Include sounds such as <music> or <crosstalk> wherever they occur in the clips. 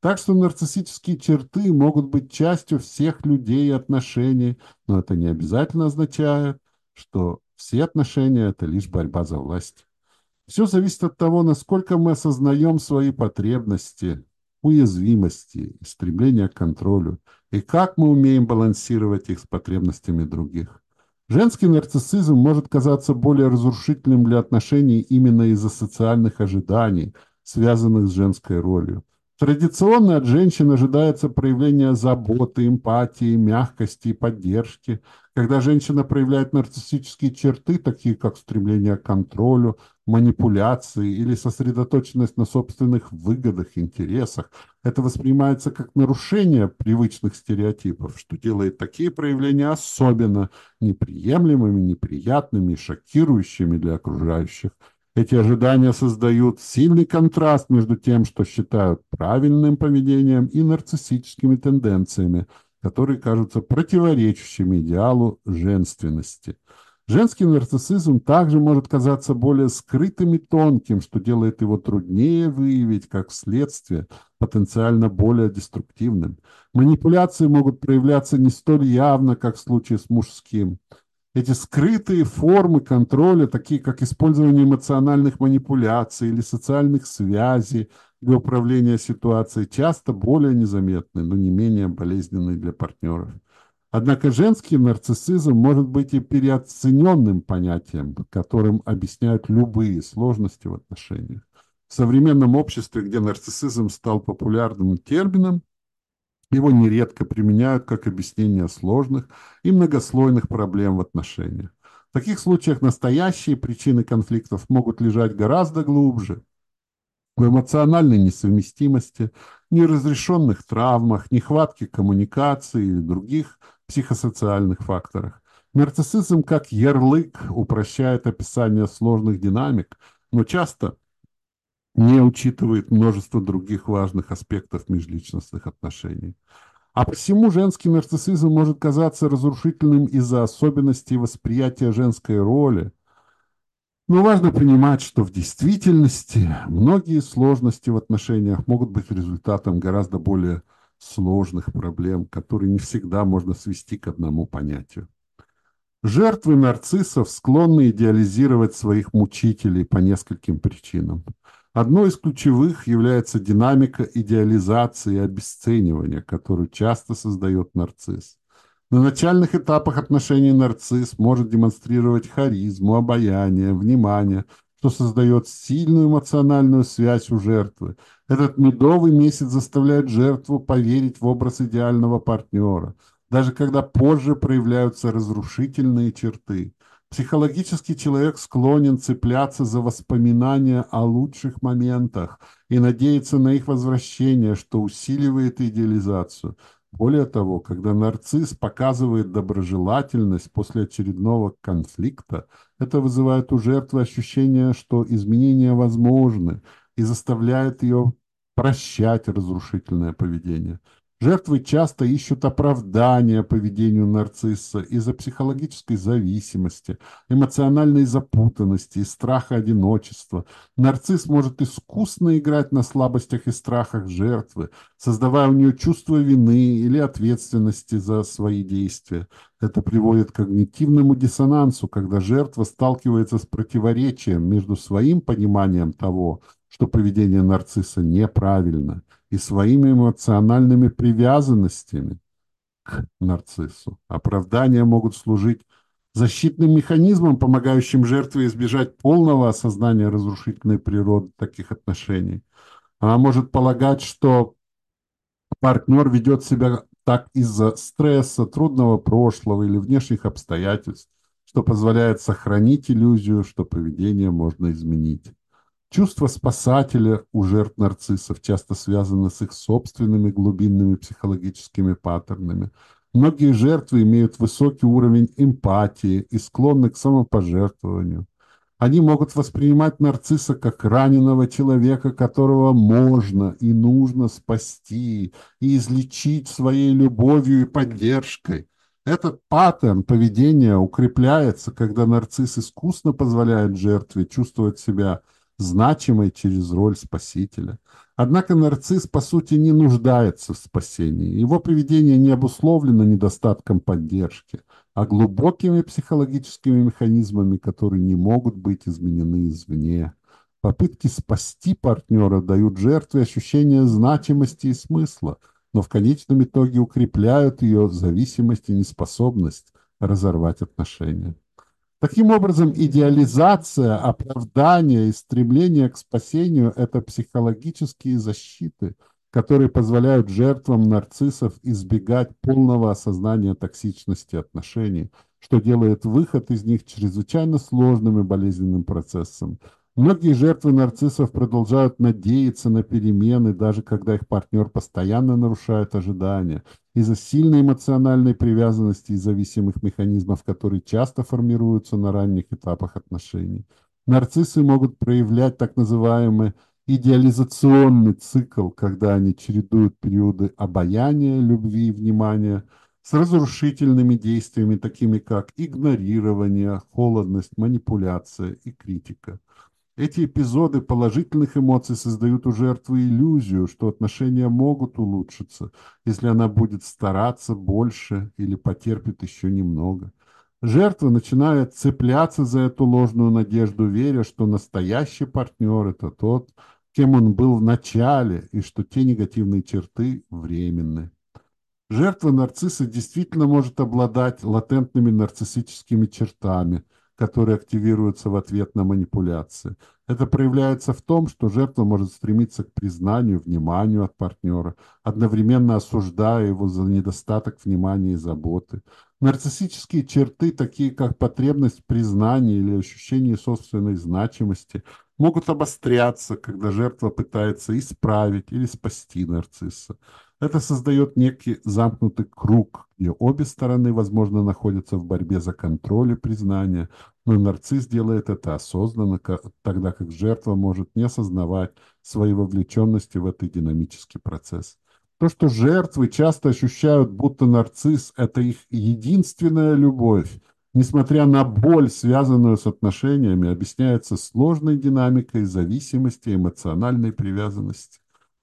Так что нарциссические черты могут быть частью всех людей и отношений, но это не обязательно означает, что все отношения – это лишь борьба за власть. Все зависит от того, насколько мы осознаем свои потребности, уязвимости, стремления к контролю, и как мы умеем балансировать их с потребностями других. Женский нарциссизм может казаться более разрушительным для отношений именно из-за социальных ожиданий, связанных с женской ролью. Традиционно от женщин ожидается проявление заботы, эмпатии, мягкости и поддержки. Когда женщина проявляет нарциссические черты, такие как стремление к контролю, манипуляции или сосредоточенность на собственных выгодах, интересах, это воспринимается как нарушение привычных стереотипов, что делает такие проявления особенно неприемлемыми, неприятными и шокирующими для окружающих. Эти ожидания создают сильный контраст между тем, что считают правильным поведением, и нарциссическими тенденциями, которые кажутся противоречащими идеалу женственности. Женский нарциссизм также может казаться более скрытым и тонким, что делает его труднее выявить как следствие, потенциально более деструктивным. Манипуляции могут проявляться не столь явно, как в случае с мужским. Эти скрытые формы контроля, такие как использование эмоциональных манипуляций или социальных связей для управления ситуацией, часто более незаметны, но не менее болезненны для партнеров. Однако женский нарциссизм может быть и переоцененным понятием, которым объясняют любые сложности в отношениях. В современном обществе, где нарциссизм стал популярным термином, его нередко применяют как объяснение сложных и многослойных проблем в отношениях. В таких случаях настоящие причины конфликтов могут лежать гораздо глубже, в эмоциональной несовместимости, неразрешенных травмах, нехватке коммуникации или других психосоциальных факторах. Нарциссизм как ярлык упрощает описание сложных динамик, но часто не учитывает множество других важных аспектов межличностных отношений. А посему женский нарциссизм может казаться разрушительным из-за особенностей восприятия женской роли. Но важно понимать, что в действительности многие сложности в отношениях могут быть результатом гораздо более сложных проблем, которые не всегда можно свести к одному понятию. Жертвы нарциссов склонны идеализировать своих мучителей по нескольким причинам – Одной из ключевых является динамика идеализации и обесценивания, которую часто создает нарцисс. На начальных этапах отношений нарцисс может демонстрировать харизму, обаяние, внимание, что создает сильную эмоциональную связь у жертвы. Этот медовый месяц заставляет жертву поверить в образ идеального партнера, даже когда позже проявляются разрушительные черты. Психологический человек склонен цепляться за воспоминания о лучших моментах и надеяться на их возвращение, что усиливает идеализацию. Более того, когда нарцисс показывает доброжелательность после очередного конфликта, это вызывает у жертвы ощущение, что изменения возможны и заставляет ее прощать разрушительное поведение. Жертвы часто ищут оправдания поведению нарцисса из-за психологической зависимости, эмоциональной запутанности и страха одиночества. Нарцисс может искусно играть на слабостях и страхах жертвы, создавая у нее чувство вины или ответственности за свои действия. Это приводит к когнитивному диссонансу, когда жертва сталкивается с противоречием между своим пониманием того, что поведение нарцисса неправильно, и своими эмоциональными привязанностями к нарциссу. Оправдания могут служить защитным механизмом, помогающим жертве избежать полного осознания разрушительной природы таких отношений. Она может полагать, что партнер ведет себя так из-за стресса, трудного прошлого или внешних обстоятельств, что позволяет сохранить иллюзию, что поведение можно изменить. Чувство спасателя у жертв нарциссов часто связано с их собственными глубинными психологическими паттернами. Многие жертвы имеют высокий уровень эмпатии и склонны к самопожертвованию. Они могут воспринимать нарцисса как раненого человека, которого можно и нужно спасти и излечить своей любовью и поддержкой. Этот паттерн поведения укрепляется, когда нарцисс искусно позволяет жертве чувствовать себя значимой через роль спасителя. Однако нарцисс, по сути, не нуждается в спасении. Его поведение не обусловлено недостатком поддержки, а глубокими психологическими механизмами, которые не могут быть изменены извне. Попытки спасти партнера дают жертве ощущение значимости и смысла, но в конечном итоге укрепляют ее зависимость и неспособность разорвать отношения. Таким образом, идеализация, оправдание и стремление к спасению – это психологические защиты, которые позволяют жертвам нарциссов избегать полного осознания токсичности отношений, что делает выход из них чрезвычайно сложным и болезненным процессом. Многие жертвы нарциссов продолжают надеяться на перемены, даже когда их партнер постоянно нарушает ожидания, из-за сильной эмоциональной привязанности и зависимых механизмов, которые часто формируются на ранних этапах отношений. Нарциссы могут проявлять так называемый идеализационный цикл, когда они чередуют периоды обаяния, любви и внимания с разрушительными действиями, такими как игнорирование, холодность, манипуляция и критика. Эти эпизоды положительных эмоций создают у жертвы иллюзию, что отношения могут улучшиться, если она будет стараться больше или потерпит еще немного. Жертва начинает цепляться за эту ложную надежду, веря, что настоящий партнер – это тот, кем он был в начале, и что те негативные черты временны. Жертва нарцисса действительно может обладать латентными нарциссическими чертами – которые активируются в ответ на манипуляции. Это проявляется в том, что жертва может стремиться к признанию, вниманию от партнера, одновременно осуждая его за недостаток внимания и заботы. Нарциссические черты, такие как потребность в признании или ощущение собственной значимости, могут обостряться, когда жертва пытается исправить или спасти нарцисса. Это создает некий замкнутый круг, где обе стороны, возможно, находятся в борьбе за контроль и признание, но нарцисс делает это осознанно, тогда как жертва может не осознавать своей вовлеченности в этот динамический процесс. То, что жертвы часто ощущают, будто нарцисс – это их единственная любовь, несмотря на боль, связанную с отношениями, объясняется сложной динамикой зависимости эмоциональной привязанности.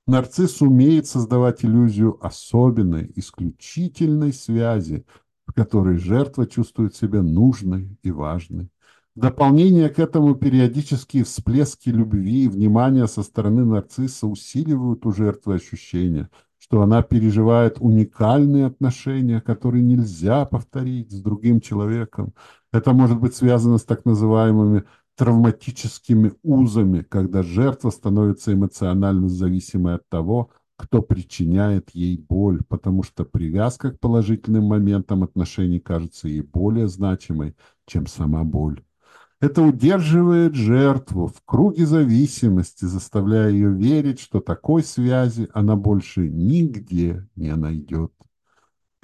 Нарцисс умеет создавать иллюзию особенной, исключительной связи, в которой жертва чувствует себя нужной и важной. В дополнение к этому периодические всплески любви и внимания со стороны нарцисса усиливают у жертвы ощущение, что она переживает уникальные отношения, которые нельзя повторить с другим человеком. Это может быть связано с так называемыми травматическими узами, когда жертва становится эмоционально зависимой от того, кто причиняет ей боль, потому что привязка к положительным моментам отношений кажется ей более значимой, чем сама боль. Это удерживает жертву в круге зависимости, заставляя ее верить, что такой связи она больше нигде не найдет.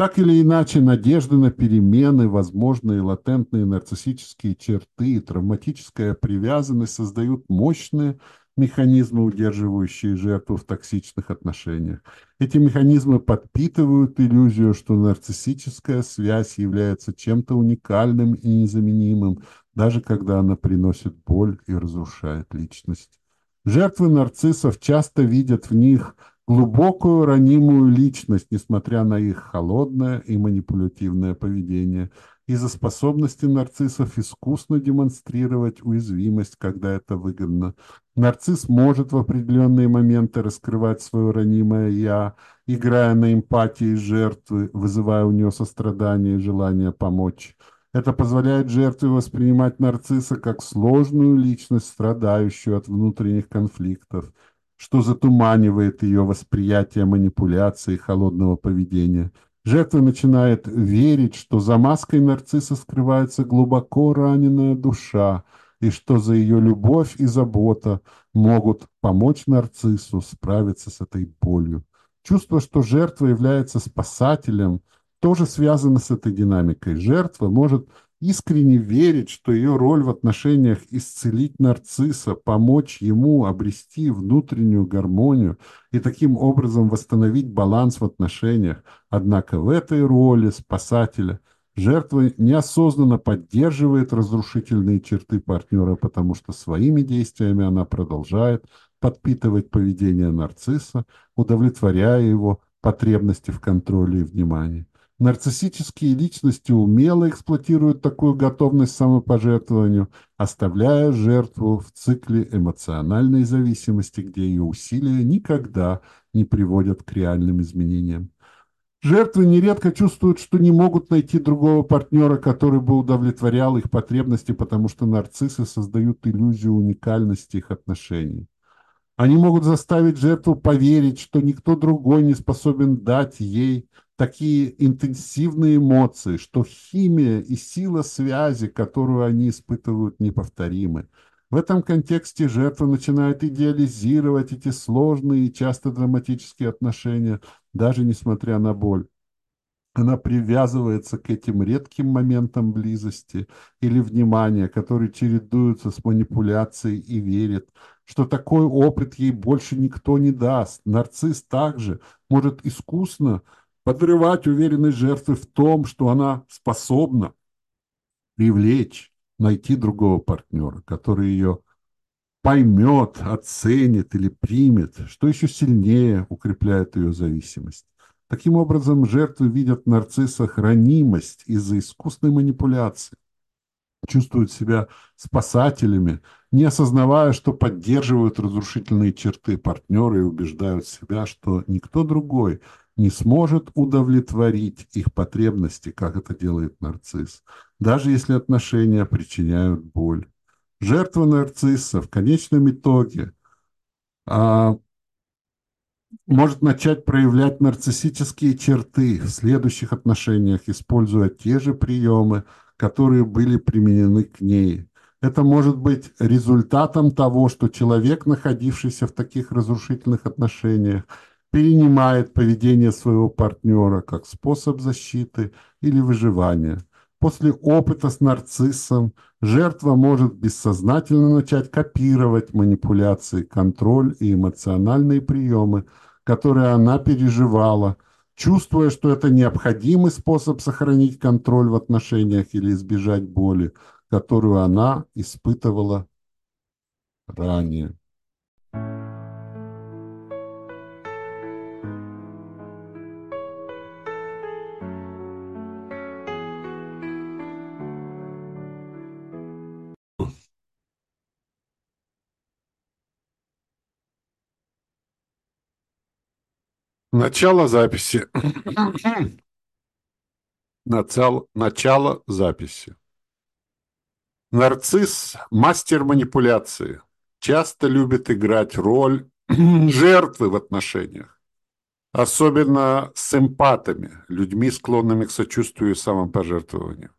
Так или иначе, надежды на перемены, возможные латентные нарциссические черты и травматическая привязанность создают мощные механизмы, удерживающие жертву в токсичных отношениях. Эти механизмы подпитывают иллюзию, что нарциссическая связь является чем-то уникальным и незаменимым, даже когда она приносит боль и разрушает личность. Жертвы нарциссов часто видят в них – глубокую ранимую личность, несмотря на их холодное и манипулятивное поведение, из-за способности нарциссов искусно демонстрировать уязвимость, когда это выгодно. Нарцисс может в определенные моменты раскрывать свое ранимое «я», играя на эмпатии жертвы, вызывая у нее сострадание и желание помочь. Это позволяет жертве воспринимать нарцисса как сложную личность, страдающую от внутренних конфликтов – что затуманивает ее восприятие манипуляции холодного поведения. Жертва начинает верить, что за маской нарцисса скрывается глубоко раненая душа, и что за ее любовь и забота могут помочь нарциссу справиться с этой болью. Чувство, что жертва является спасателем, тоже связано с этой динамикой. Жертва может искренне верить, что ее роль в отношениях исцелить нарцисса, помочь ему обрести внутреннюю гармонию и таким образом восстановить баланс в отношениях. Однако в этой роли спасателя Жертва неосознанно поддерживает разрушительные черты партнера, потому что своими действиями она продолжает подпитывать поведение нарцисса, удовлетворяя его потребности в контроле и внимании. Нарциссические личности умело эксплуатируют такую готовность к самопожертвованию, оставляя жертву в цикле эмоциональной зависимости, где ее усилия никогда не приводят к реальным изменениям. Жертвы нередко чувствуют, что не могут найти другого партнера, который бы удовлетворял их потребности, потому что нарциссы создают иллюзию уникальности их отношений. Они могут заставить жертву поверить, что никто другой не способен дать ей такие интенсивные эмоции, что химия и сила связи, которую они испытывают, неповторимы. В этом контексте жертва начинает идеализировать эти сложные и часто драматические отношения, даже несмотря на боль. Она привязывается к этим редким моментам близости или внимания, которые чередуются с манипуляцией и верит, что такой опыт ей больше никто не даст. Нарцисс также может искусно подрывать уверенность жертвы в том, что она способна привлечь, найти другого партнера, который ее поймет, оценит или примет, что еще сильнее укрепляет ее зависимость. Таким образом, жертвы видят нарцисса хранимость из-за искусной манипуляции, чувствуют себя спасателями, не осознавая, что поддерживают разрушительные черты партнера и убеждают себя, что никто другой не сможет удовлетворить их потребности, как это делает нарцисс, даже если отношения причиняют боль. Жертва нарцисса в конечном итоге а, может начать проявлять нарциссические черты в следующих отношениях, используя те же приемы, которые были применены к ней. Это может быть результатом того, что человек, находившийся в таких разрушительных отношениях, перенимает поведение своего партнера как способ защиты или выживания. После опыта с нарциссом жертва может бессознательно начать копировать манипуляции, контроль и эмоциональные приемы, которые она переживала, чувствуя, что это необходимый способ сохранить контроль в отношениях или избежать боли, которую она испытывала ранее. Начало записи. <coughs> Начало, начало записи. Нарцисс – мастер манипуляции. Часто любит играть роль <coughs> жертвы в отношениях. Особенно с эмпатами, людьми, склонными к сочувствию и самопожертвованию.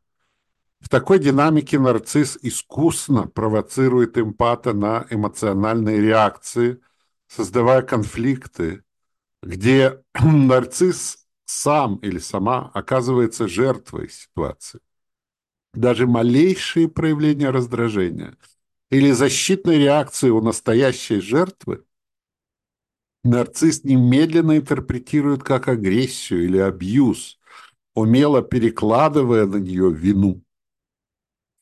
В такой динамике нарцисс искусно провоцирует эмпата на эмоциональные реакции, создавая конфликты, где <clears throat> нарцисс сам или сама оказывается жертвой ситуации. Даже малейшие проявления раздражения или защитной реакции у настоящей жертвы нарцисс немедленно интерпретирует как агрессию или абьюз, умело перекладывая на нее вину.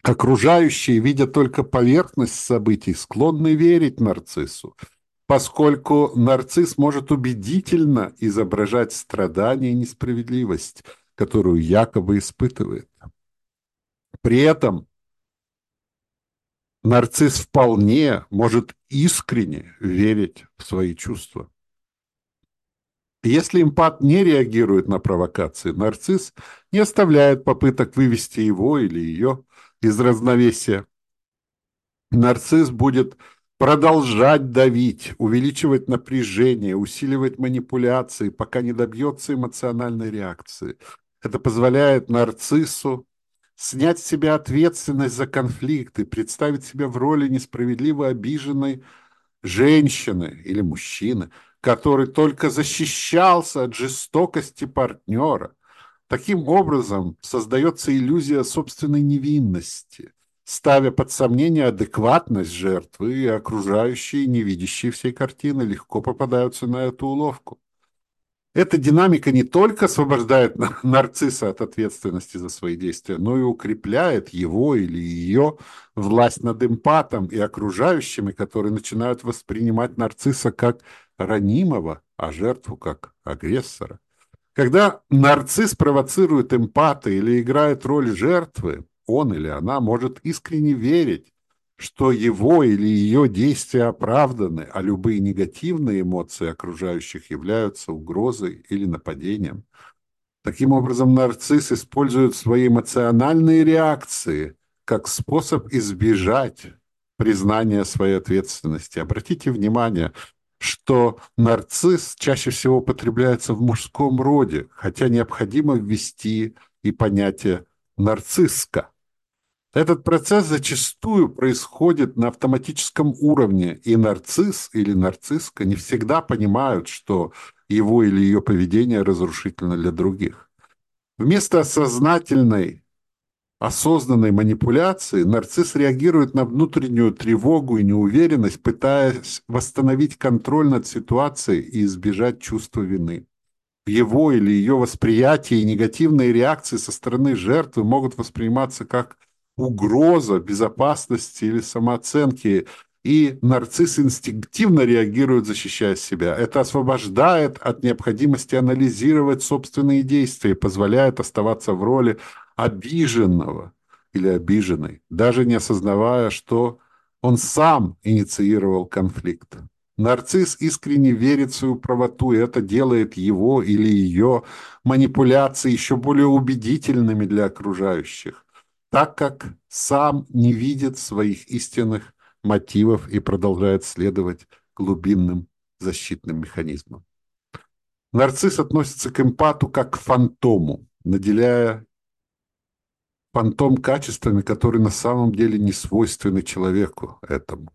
Окружающие, видя только поверхность событий, склонны верить нарциссу – поскольку нарцисс может убедительно изображать страдание и несправедливость, которую якобы испытывает. При этом нарцисс вполне может искренне верить в свои чувства. Если импат не реагирует на провокации, нарцисс не оставляет попыток вывести его или ее из равновесия. Нарцисс будет продолжать давить, увеличивать напряжение, усиливать манипуляции, пока не добьется эмоциональной реакции. Это позволяет нарциссу снять с себя ответственность за конфликты, представить себя в роли несправедливо обиженной женщины или мужчины, который только защищался от жестокости партнера. Таким образом создается иллюзия собственной невинности – ставя под сомнение адекватность жертвы, и окружающие, не видящие всей картины, легко попадаются на эту уловку. Эта динамика не только освобождает нарцисса от ответственности за свои действия, но и укрепляет его или ее власть над эмпатом и окружающими, которые начинают воспринимать нарцисса как ранимого, а жертву как агрессора. Когда нарцисс провоцирует эмпата или играет роль жертвы, он или она может искренне верить, что его или ее действия оправданы, а любые негативные эмоции окружающих являются угрозой или нападением. Таким образом, нарцисс использует свои эмоциональные реакции как способ избежать признания своей ответственности. Обратите внимание, что нарцисс чаще всего употребляется в мужском роде, хотя необходимо ввести и понятие нарцисска. Этот процесс зачастую происходит на автоматическом уровне, и нарцисс или нарцисска не всегда понимают, что его или ее поведение разрушительно для других. Вместо сознательной, осознанной манипуляции нарцисс реагирует на внутреннюю тревогу и неуверенность, пытаясь восстановить контроль над ситуацией и избежать чувства вины. В его или ее восприятии негативные реакции со стороны жертвы могут восприниматься как угроза безопасности или самооценки, и нарцисс инстинктивно реагирует, защищая себя. Это освобождает от необходимости анализировать собственные действия, позволяет оставаться в роли обиженного или обиженной, даже не осознавая, что он сам инициировал конфликт. Нарцисс искренне верит в свою правоту, и это делает его или ее манипуляции еще более убедительными для окружающих так как сам не видит своих истинных мотивов и продолжает следовать глубинным защитным механизмам. Нарцисс относится к эмпату как к фантому, наделяя фантом качествами, которые на самом деле не свойственны человеку этому.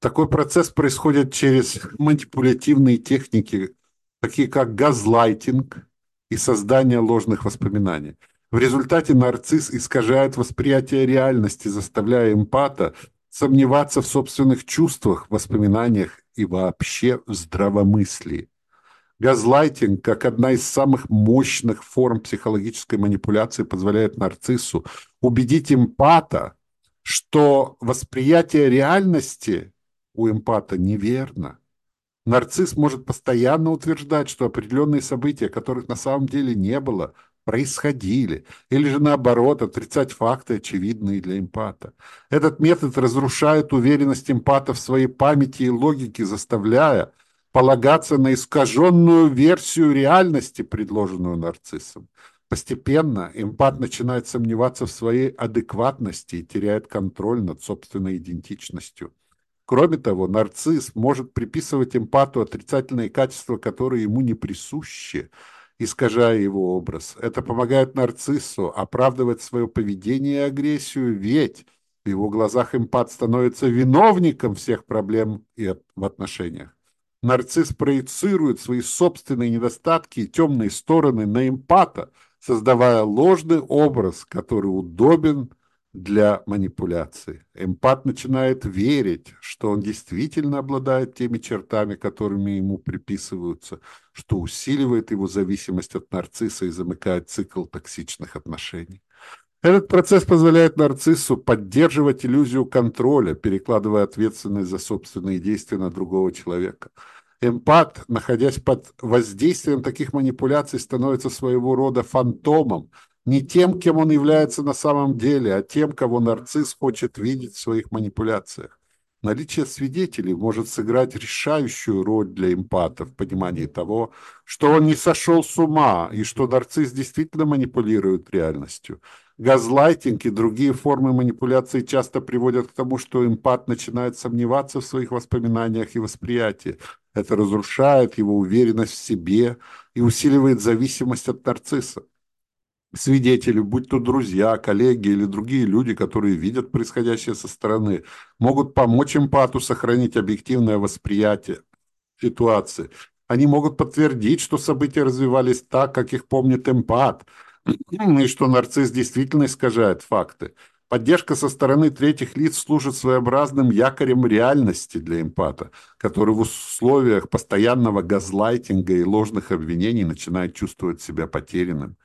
Такой процесс происходит через манипулятивные техники, такие как газлайтинг и создание ложных воспоминаний – в результате нарцисс искажает восприятие реальности, заставляя эмпата сомневаться в собственных чувствах, воспоминаниях и вообще в здравомыслии. Газлайтинг, как одна из самых мощных форм психологической манипуляции, позволяет нарциссу убедить эмпата, что восприятие реальности у эмпата неверно. Нарцисс может постоянно утверждать, что определенные события, которых на самом деле не было, происходили, или же наоборот отрицать факты, очевидные для эмпата. Этот метод разрушает уверенность эмпата в своей памяти и логике, заставляя полагаться на искаженную версию реальности, предложенную нарциссом. Постепенно эмпат начинает сомневаться в своей адекватности и теряет контроль над собственной идентичностью. Кроме того, нарцисс может приписывать эмпату отрицательные качества, которые ему не присущи, искажая его образ. Это помогает нарциссу оправдывать свое поведение и агрессию, ведь в его глазах эмпат становится виновником всех проблем и в отношениях. Нарцисс проецирует свои собственные недостатки и темные стороны на эмпата, создавая ложный образ, который удобен для манипуляции. Эмпат начинает верить, что он действительно обладает теми чертами, которыми ему приписываются, что усиливает его зависимость от нарцисса и замыкает цикл токсичных отношений. Этот процесс позволяет нарциссу поддерживать иллюзию контроля, перекладывая ответственность за собственные действия на другого человека. Эмпат, находясь под воздействием таких манипуляций, становится своего рода фантомом, не тем, кем он является на самом деле, а тем, кого нарцисс хочет видеть в своих манипуляциях. Наличие свидетелей может сыграть решающую роль для эмпата в понимании того, что он не сошел с ума и что нарцисс действительно манипулирует реальностью. Газлайтинг и другие формы манипуляции часто приводят к тому, что эмпат начинает сомневаться в своих воспоминаниях и восприятии. Это разрушает его уверенность в себе и усиливает зависимость от нарцисса свидетели, будь то друзья, коллеги или другие люди, которые видят происходящее со стороны, могут помочь эмпату сохранить объективное восприятие ситуации. Они могут подтвердить, что события развивались так, как их помнит эмпат, <clears throat> и что нарцисс действительно искажает факты. Поддержка со стороны третьих лиц служит своеобразным якорем реальности для эмпата, который в условиях постоянного газлайтинга и ложных обвинений начинает чувствовать себя потерянным.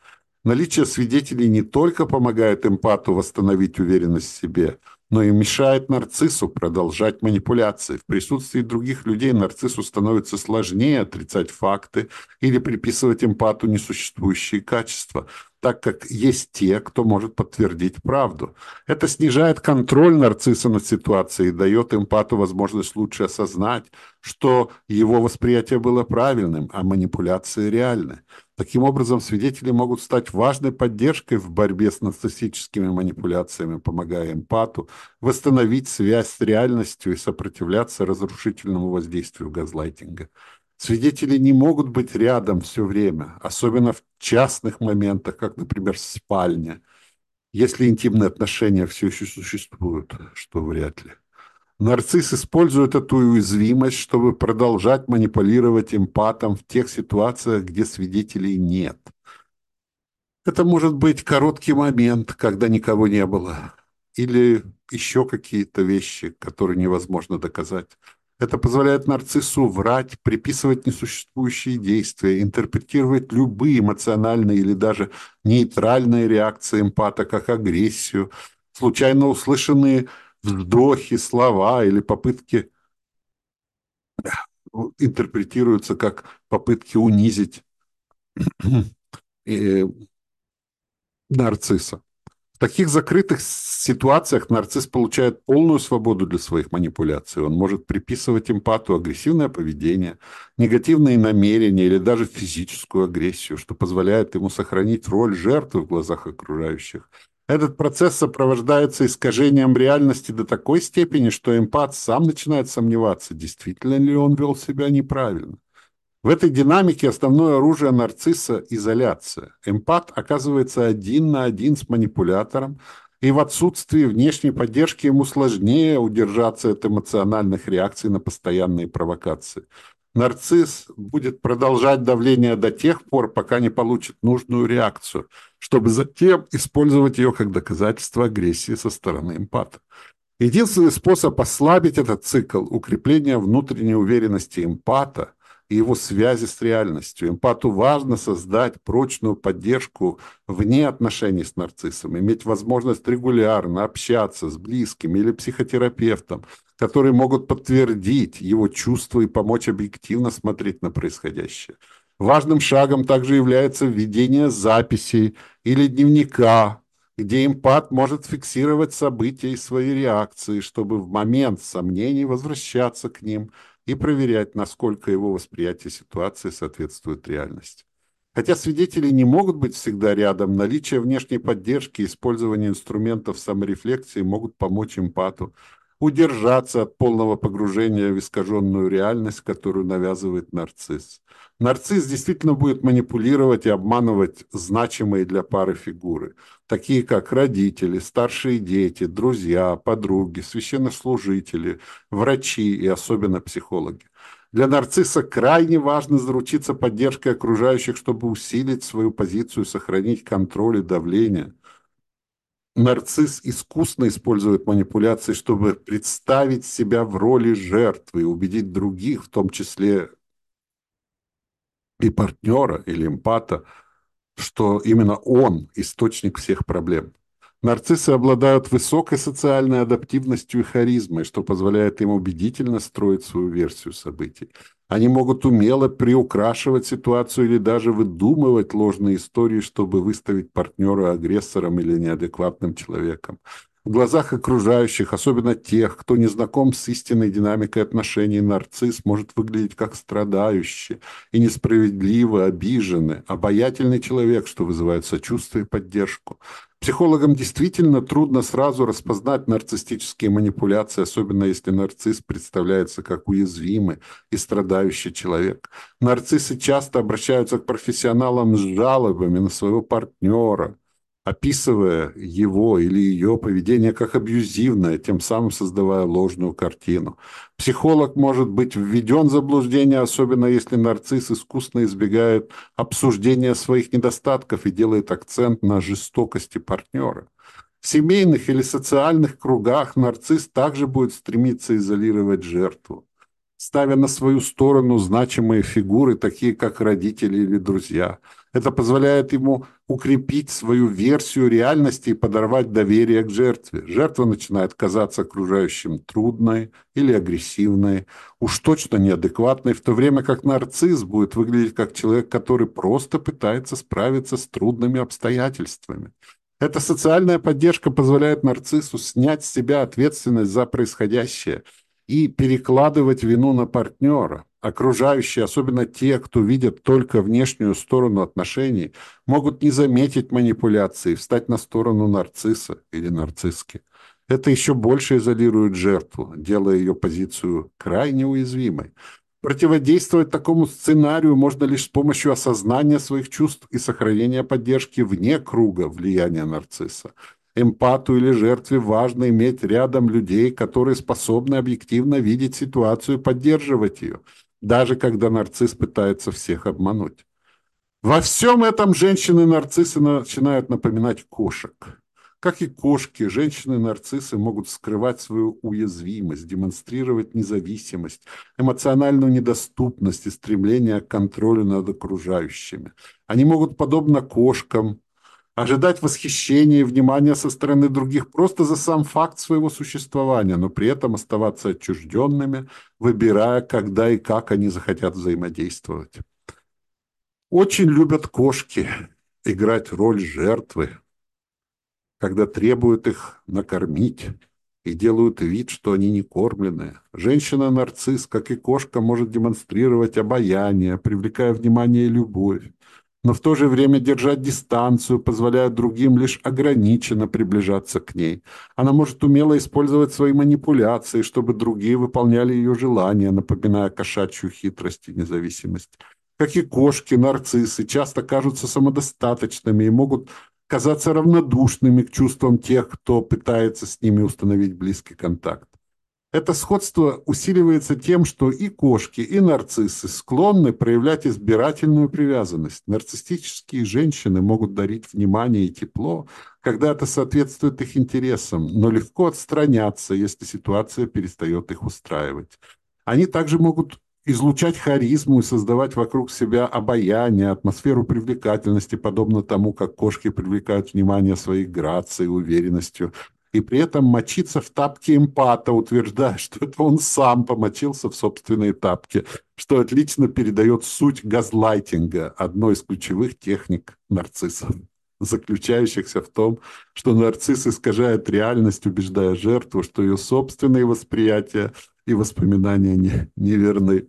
Наличие свидетелей не только помогает эмпату восстановить уверенность в себе, но и мешает нарциссу продолжать манипуляции. В присутствии других людей нарциссу становится сложнее отрицать факты или приписывать эмпату несуществующие качества, так как есть те, кто может подтвердить правду. Это снижает контроль нарцисса над ситуацией и дает эмпату возможность лучше осознать, что его восприятие было правильным, а манипуляции реальны. Таким образом, свидетели могут стать важной поддержкой в борьбе с нарциссическими манипуляциями, помогая эмпату восстановить связь с реальностью и сопротивляться разрушительному воздействию газлайтинга. Свидетели не могут быть рядом все время, особенно в частных моментах, как, например, спальня, если интимные отношения все еще существуют, что вряд ли. Нарцисс использует эту уязвимость, чтобы продолжать манипулировать эмпатом в тех ситуациях, где свидетелей нет. Это может быть короткий момент, когда никого не было, или еще какие-то вещи, которые невозможно доказать. Это позволяет нарциссу врать, приписывать несуществующие действия, интерпретировать любые эмоциональные или даже нейтральные реакции эмпата как агрессию, случайно услышанные вздохи, слова или попытки интерпретируются как попытки унизить э, нарцисса. В таких закрытых ситуациях нарцисс получает полную свободу для своих манипуляций. Он может приписывать эмпату агрессивное поведение, негативные намерения или даже физическую агрессию, что позволяет ему сохранить роль жертвы в глазах окружающих – этот процесс сопровождается искажением реальности до такой степени, что эмпат сам начинает сомневаться, действительно ли он вел себя неправильно. В этой динамике основное оружие нарцисса – изоляция. Эмпат оказывается один на один с манипулятором, и в отсутствии внешней поддержки ему сложнее удержаться от эмоциональных реакций на постоянные провокации нарцисс будет продолжать давление до тех пор, пока не получит нужную реакцию, чтобы затем использовать ее как доказательство агрессии со стороны эмпата. Единственный способ ослабить этот цикл – укрепление внутренней уверенности эмпата и его связи с реальностью. Эмпату важно создать прочную поддержку вне отношений с нарциссом, иметь возможность регулярно общаться с близким или психотерапевтом, которые могут подтвердить его чувства и помочь объективно смотреть на происходящее. Важным шагом также является введение записей или дневника, где эмпат может фиксировать события и свои реакции, чтобы в момент сомнений возвращаться к ним и проверять, насколько его восприятие ситуации соответствует реальности. Хотя свидетели не могут быть всегда рядом, наличие внешней поддержки и использование инструментов саморефлексии могут помочь эмпату удержаться от полного погружения в искаженную реальность, которую навязывает нарцисс. Нарцисс действительно будет манипулировать и обманывать значимые для пары фигуры, такие как родители, старшие дети, друзья, подруги, священнослужители, врачи и особенно психологи. Для нарцисса крайне важно заручиться поддержкой окружающих, чтобы усилить свою позицию, сохранить контроль и давление – нарцисс искусно использует манипуляции, чтобы представить себя в роли жертвы и убедить других, в том числе и партнера или эмпата, что именно он источник всех проблем. Нарциссы обладают высокой социальной адаптивностью и харизмой, что позволяет им убедительно строить свою версию событий. Они могут умело приукрашивать ситуацию или даже выдумывать ложные истории, чтобы выставить партнера агрессором или неадекватным человеком. В глазах окружающих, особенно тех, кто не знаком с истинной динамикой отношений, нарцисс может выглядеть как страдающий и несправедливо обиженный, обаятельный человек, что вызывает сочувствие и поддержку. Психологам действительно трудно сразу распознать нарциссические манипуляции, особенно если нарцисс представляется как уязвимый и страдающий человек. Нарциссы часто обращаются к профессионалам с жалобами на своего партнера, описывая его или ее поведение как абьюзивное, тем самым создавая ложную картину. Психолог может быть введен в заблуждение, особенно если нарцисс искусно избегает обсуждения своих недостатков и делает акцент на жестокости партнера. В семейных или социальных кругах нарцисс также будет стремиться изолировать жертву ставя на свою сторону значимые фигуры, такие как родители или друзья. Это позволяет ему укрепить свою версию реальности и подорвать доверие к жертве. Жертва начинает казаться окружающим трудной или агрессивной, уж точно неадекватной, в то время как нарцисс будет выглядеть как человек, который просто пытается справиться с трудными обстоятельствами. Эта социальная поддержка позволяет нарциссу снять с себя ответственность за происходящее – и перекладывать вину на партнера. Окружающие, особенно те, кто видят только внешнюю сторону отношений, могут не заметить манипуляции, встать на сторону нарцисса или нарцисски. Это еще больше изолирует жертву, делая ее позицию крайне уязвимой. Противодействовать такому сценарию можно лишь с помощью осознания своих чувств и сохранения поддержки вне круга влияния нарцисса эмпату или жертве важно иметь рядом людей, которые способны объективно видеть ситуацию и поддерживать ее, даже когда нарцисс пытается всех обмануть. Во всем этом женщины-нарциссы начинают напоминать кошек. Как и кошки, женщины-нарциссы могут скрывать свою уязвимость, демонстрировать независимость, эмоциональную недоступность и стремление к контролю над окружающими. Они могут, подобно кошкам, ожидать восхищения и внимания со стороны других просто за сам факт своего существования, но при этом оставаться отчужденными, выбирая, когда и как они захотят взаимодействовать. Очень любят кошки играть роль жертвы, когда требуют их накормить и делают вид, что они не кормленные. Женщина-нарцисс, как и кошка, может демонстрировать обаяние, привлекая внимание и любовь но в то же время держать дистанцию, позволяя другим лишь ограниченно приближаться к ней. Она может умело использовать свои манипуляции, чтобы другие выполняли ее желания, напоминая кошачью хитрость и независимость. Как и кошки, нарциссы часто кажутся самодостаточными и могут казаться равнодушными к чувствам тех, кто пытается с ними установить близкий контакт. Это сходство усиливается тем, что и кошки, и нарциссы склонны проявлять избирательную привязанность. Нарциссические женщины могут дарить внимание и тепло, когда это соответствует их интересам, но легко отстраняться, если ситуация перестает их устраивать. Они также могут излучать харизму и создавать вокруг себя обаяние, атмосферу привлекательности, подобно тому, как кошки привлекают внимание своей грацией, уверенностью, и при этом мочиться в тапки эмпата, утверждая, <laughs> что это он сам помочился в собственные тапки, что отлично передает суть газлайтинга, одной из ключевых техник нарциссов, заключающихся в том, что нарцисс искажает реальность, убеждая жертву, что ее собственные восприятия и воспоминания не, не верны.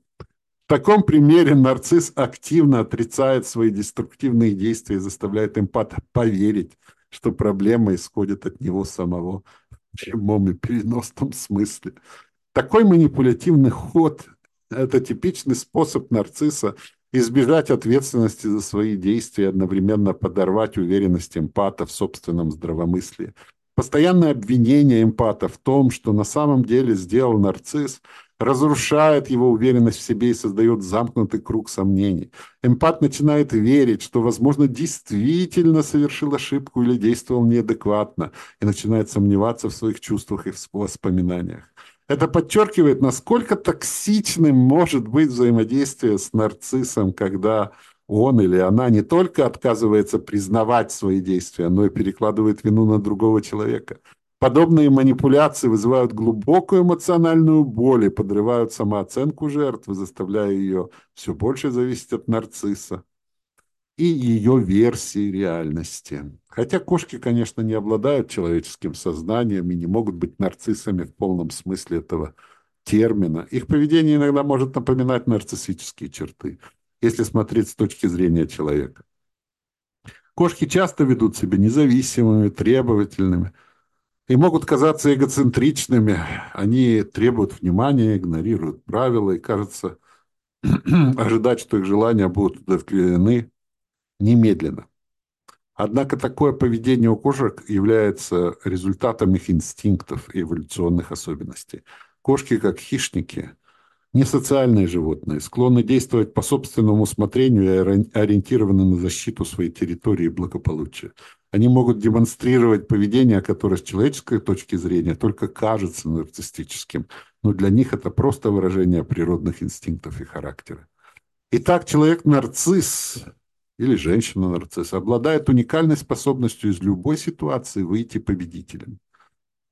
В таком примере нарцисс активно отрицает свои деструктивные действия и заставляет эмпата поверить, что проблема исходит от него самого в прямом и переносном смысле. Такой манипулятивный ход – это типичный способ нарцисса избежать ответственности за свои действия одновременно подорвать уверенность эмпата в собственном здравомыслии. Постоянное обвинение эмпата в том, что на самом деле сделал нарцисс – разрушает его уверенность в себе и создает замкнутый круг сомнений. Эмпат начинает верить, что, возможно, действительно совершил ошибку или действовал неадекватно, и начинает сомневаться в своих чувствах и воспоминаниях. Это подчеркивает, насколько токсичным может быть взаимодействие с нарциссом, когда он или она не только отказывается признавать свои действия, но и перекладывает вину на другого человека – Подобные манипуляции вызывают глубокую эмоциональную боль и подрывают самооценку жертвы, заставляя ее все больше зависеть от нарцисса и ее версии реальности. Хотя кошки, конечно, не обладают человеческим сознанием и не могут быть нарциссами в полном смысле этого термина. Их поведение иногда может напоминать нарциссические черты, если смотреть с точки зрения человека. Кошки часто ведут себя независимыми, требовательными – и могут казаться эгоцентричными. Они требуют внимания, игнорируют правила и, кажется, <clears throat> ожидать, что их желания будут удовлетворены немедленно. Однако такое поведение у кошек является результатом их инстинктов и эволюционных особенностей. Кошки, как хищники, не социальные животные, склонны действовать по собственному усмотрению и ориентированы на защиту своей территории и благополучия. Они могут демонстрировать поведение, которое с человеческой точки зрения только кажется нарциссическим, но для них это просто выражение природных инстинктов и характера. Итак, человек-нарцисс или женщина-нарцисс обладает уникальной способностью из любой ситуации выйти победителем.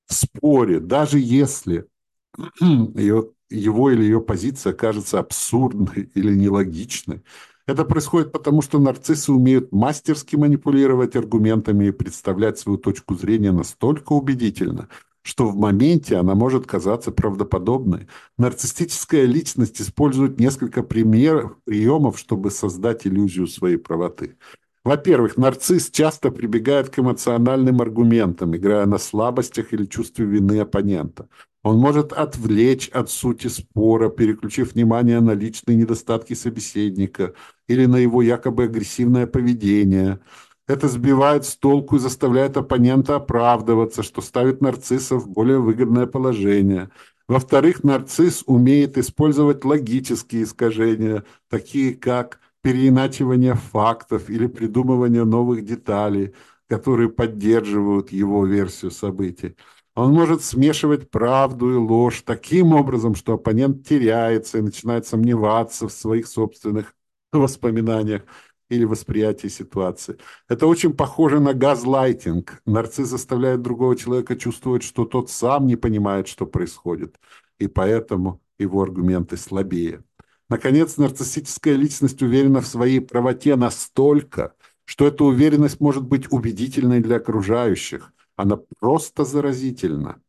В споре, даже если <clears throat> ее, его или ее позиция кажется абсурдной или нелогичной, это происходит потому, что нарциссы умеют мастерски манипулировать аргументами и представлять свою точку зрения настолько убедительно, что в моменте она может казаться правдоподобной. Нарциссическая личность использует несколько примеров, приемов, чтобы создать иллюзию своей правоты. Во-первых, нарцисс часто прибегает к эмоциональным аргументам, играя на слабостях или чувстве вины оппонента. Он может отвлечь от сути спора, переключив внимание на личные недостатки собеседника или на его якобы агрессивное поведение. Это сбивает с толку и заставляет оппонента оправдываться, что ставит нарцисса в более выгодное положение. Во-вторых, нарцисс умеет использовать логические искажения, такие как переиначивание фактов или придумывание новых деталей, которые поддерживают его версию событий. Он может смешивать правду и ложь таким образом, что оппонент теряется и начинает сомневаться в своих собственных воспоминаниях или восприятии ситуации. Это очень похоже на газлайтинг. Нарцисс заставляет другого человека чувствовать, что тот сам не понимает, что происходит, и поэтому его аргументы слабее. Наконец, нарциссическая личность уверена в своей правоте настолько, что эта уверенность может быть убедительной для окружающих. Она просто заразительна.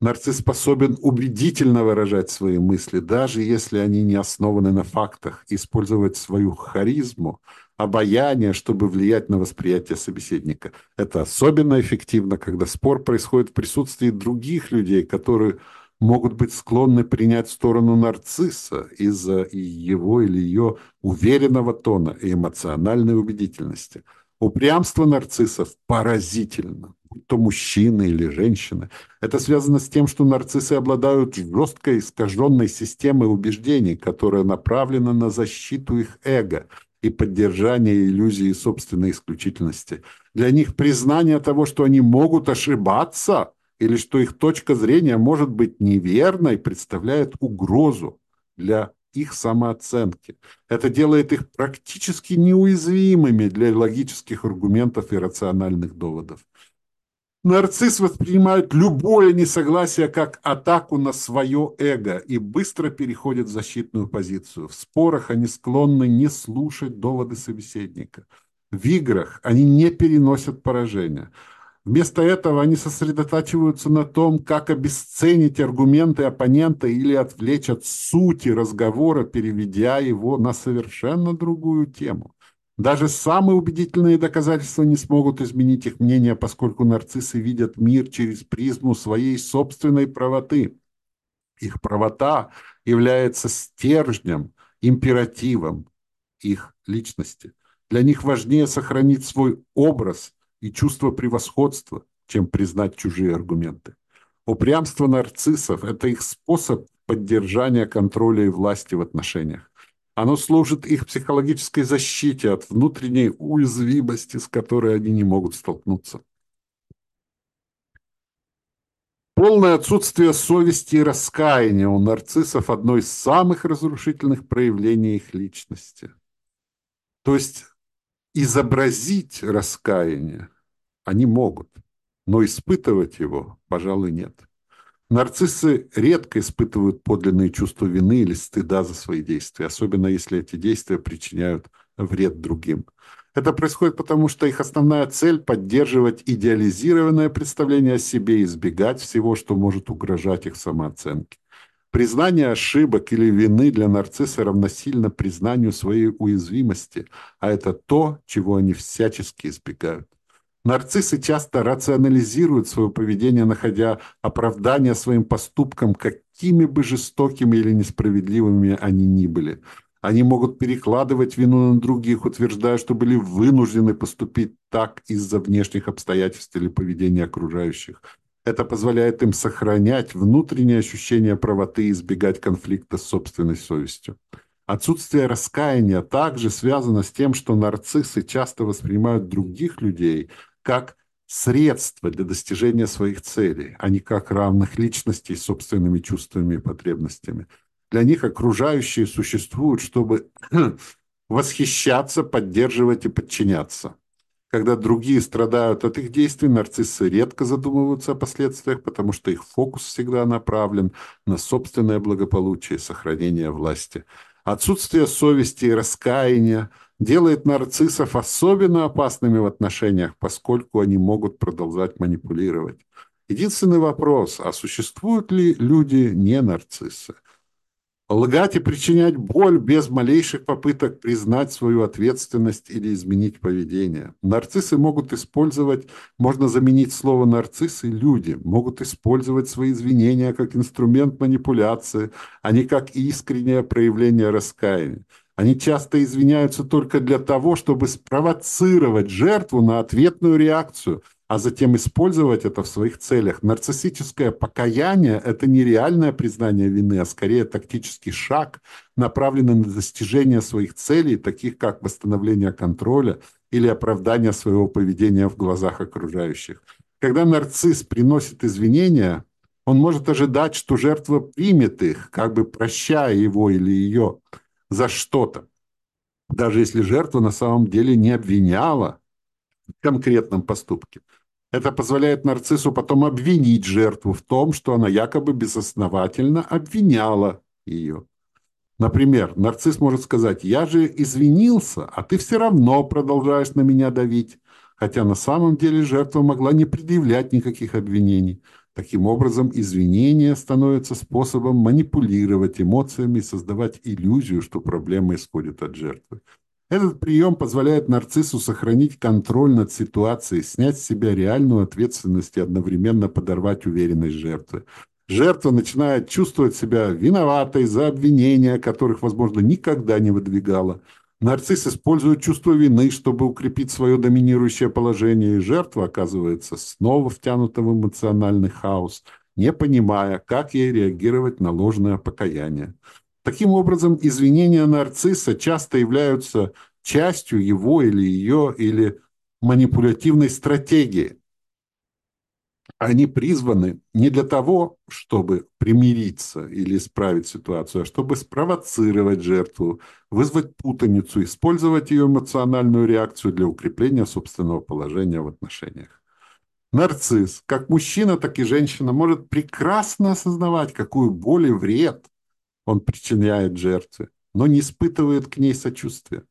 Нарцисс способен убедительно выражать свои мысли, даже если они не основаны на фактах, использовать свою харизму, обаяние, чтобы влиять на восприятие собеседника. Это особенно эффективно, когда спор происходит в присутствии других людей, которые могут быть склонны принять сторону нарцисса из-за его или ее уверенного тона и эмоциональной убедительности. Упрямство нарциссов поразительно, будь то мужчины или женщины. Это связано с тем, что нарциссы обладают жесткой искаженной системой убеждений, которая направлена на защиту их эго и поддержание иллюзии собственной исключительности. Для них признание того, что они могут ошибаться – или что их точка зрения может быть неверной, представляет угрозу для их самооценки. Это делает их практически неуязвимыми для логических аргументов и рациональных доводов. Нарцисс воспринимает любое несогласие как атаку на свое эго и быстро переходит в защитную позицию. В спорах они склонны не слушать доводы собеседника. В играх они не переносят поражения. Вместо этого они сосредотачиваются на том, как обесценить аргументы оппонента или отвлечь от сути разговора, переведя его на совершенно другую тему. Даже самые убедительные доказательства не смогут изменить их мнение, поскольку нарциссы видят мир через призму своей собственной правоты. Их правота является стержнем, императивом их личности. Для них важнее сохранить свой образ – и чувство превосходства, чем признать чужие аргументы. Упрямство нарциссов – это их способ поддержания контроля и власти в отношениях. Оно служит их психологической защите от внутренней уязвимости, с которой они не могут столкнуться. Полное отсутствие совести и раскаяния у нарциссов – одно из самых разрушительных проявлений их личности. То есть изобразить раскаяние они могут, но испытывать его, пожалуй, нет. Нарциссы редко испытывают подлинные чувства вины или стыда за свои действия, особенно если эти действия причиняют вред другим. Это происходит потому, что их основная цель – поддерживать идеализированное представление о себе и избегать всего, что может угрожать их самооценке. Признание ошибок или вины для нарцисса равносильно признанию своей уязвимости, а это то, чего они всячески избегают. Нарциссы часто рационализируют свое поведение, находя оправдание своим поступкам, какими бы жестокими или несправедливыми они ни были. Они могут перекладывать вину на других, утверждая, что были вынуждены поступить так из-за внешних обстоятельств или поведения окружающих. Это позволяет им сохранять внутреннее ощущение правоты и избегать конфликта с собственной совестью. Отсутствие раскаяния также связано с тем, что нарциссы часто воспринимают других людей как средство для достижения своих целей, а не как равных личностей с собственными чувствами и потребностями. Для них окружающие существуют, чтобы <clears throat> восхищаться, поддерживать и подчиняться. Когда другие страдают от их действий, нарциссы редко задумываются о последствиях, потому что их фокус всегда направлен на собственное благополучие и сохранение власти. Отсутствие совести и раскаяния делает нарциссов особенно опасными в отношениях, поскольку они могут продолжать манипулировать. Единственный вопрос, а существуют ли люди не нарциссы? Лгать и причинять боль без малейших попыток признать свою ответственность или изменить поведение. Нарциссы могут использовать, можно заменить слово нарциссы, люди, могут использовать свои извинения как инструмент манипуляции, а не как искреннее проявление раскаяния. Они часто извиняются только для того, чтобы спровоцировать жертву на ответную реакцию – а затем использовать это в своих целях. Нарциссическое покаяние – это не реальное признание вины, а скорее тактический шаг, направленный на достижение своих целей, таких как восстановление контроля или оправдание своего поведения в глазах окружающих. Когда нарцисс приносит извинения, он может ожидать, что жертва примет их, как бы прощая его или ее за что-то. Даже если жертва на самом деле не обвиняла в конкретном поступке. Это позволяет нарциссу потом обвинить жертву в том, что она якобы безосновательно обвиняла ее. Например, нарцисс может сказать, я же извинился, а ты все равно продолжаешь на меня давить, хотя на самом деле жертва могла не предъявлять никаких обвинений. Таким образом, извинение становится способом манипулировать эмоциями и создавать иллюзию, что проблема исходит от жертвы. Этот прием позволяет нарциссу сохранить контроль над ситуацией, снять с себя реальную ответственность и одновременно подорвать уверенность жертвы. Жертва начинает чувствовать себя виноватой за обвинения, которых, возможно, никогда не выдвигала. Нарцисс использует чувство вины, чтобы укрепить свое доминирующее положение, и жертва оказывается снова втянута в эмоциональный хаос, не понимая, как ей реагировать на ложное покаяние. Таким образом, извинения нарцисса часто являются частью его или ее или манипулятивной стратегии. Они призваны не для того, чтобы примириться или исправить ситуацию, а чтобы спровоцировать жертву, вызвать путаницу, использовать ее эмоциональную реакцию для укрепления собственного положения в отношениях. Нарцисс, как мужчина, так и женщина, может прекрасно осознавать, какую боль и вред он причиняет жертве, но не испытывает к ней сочувствия.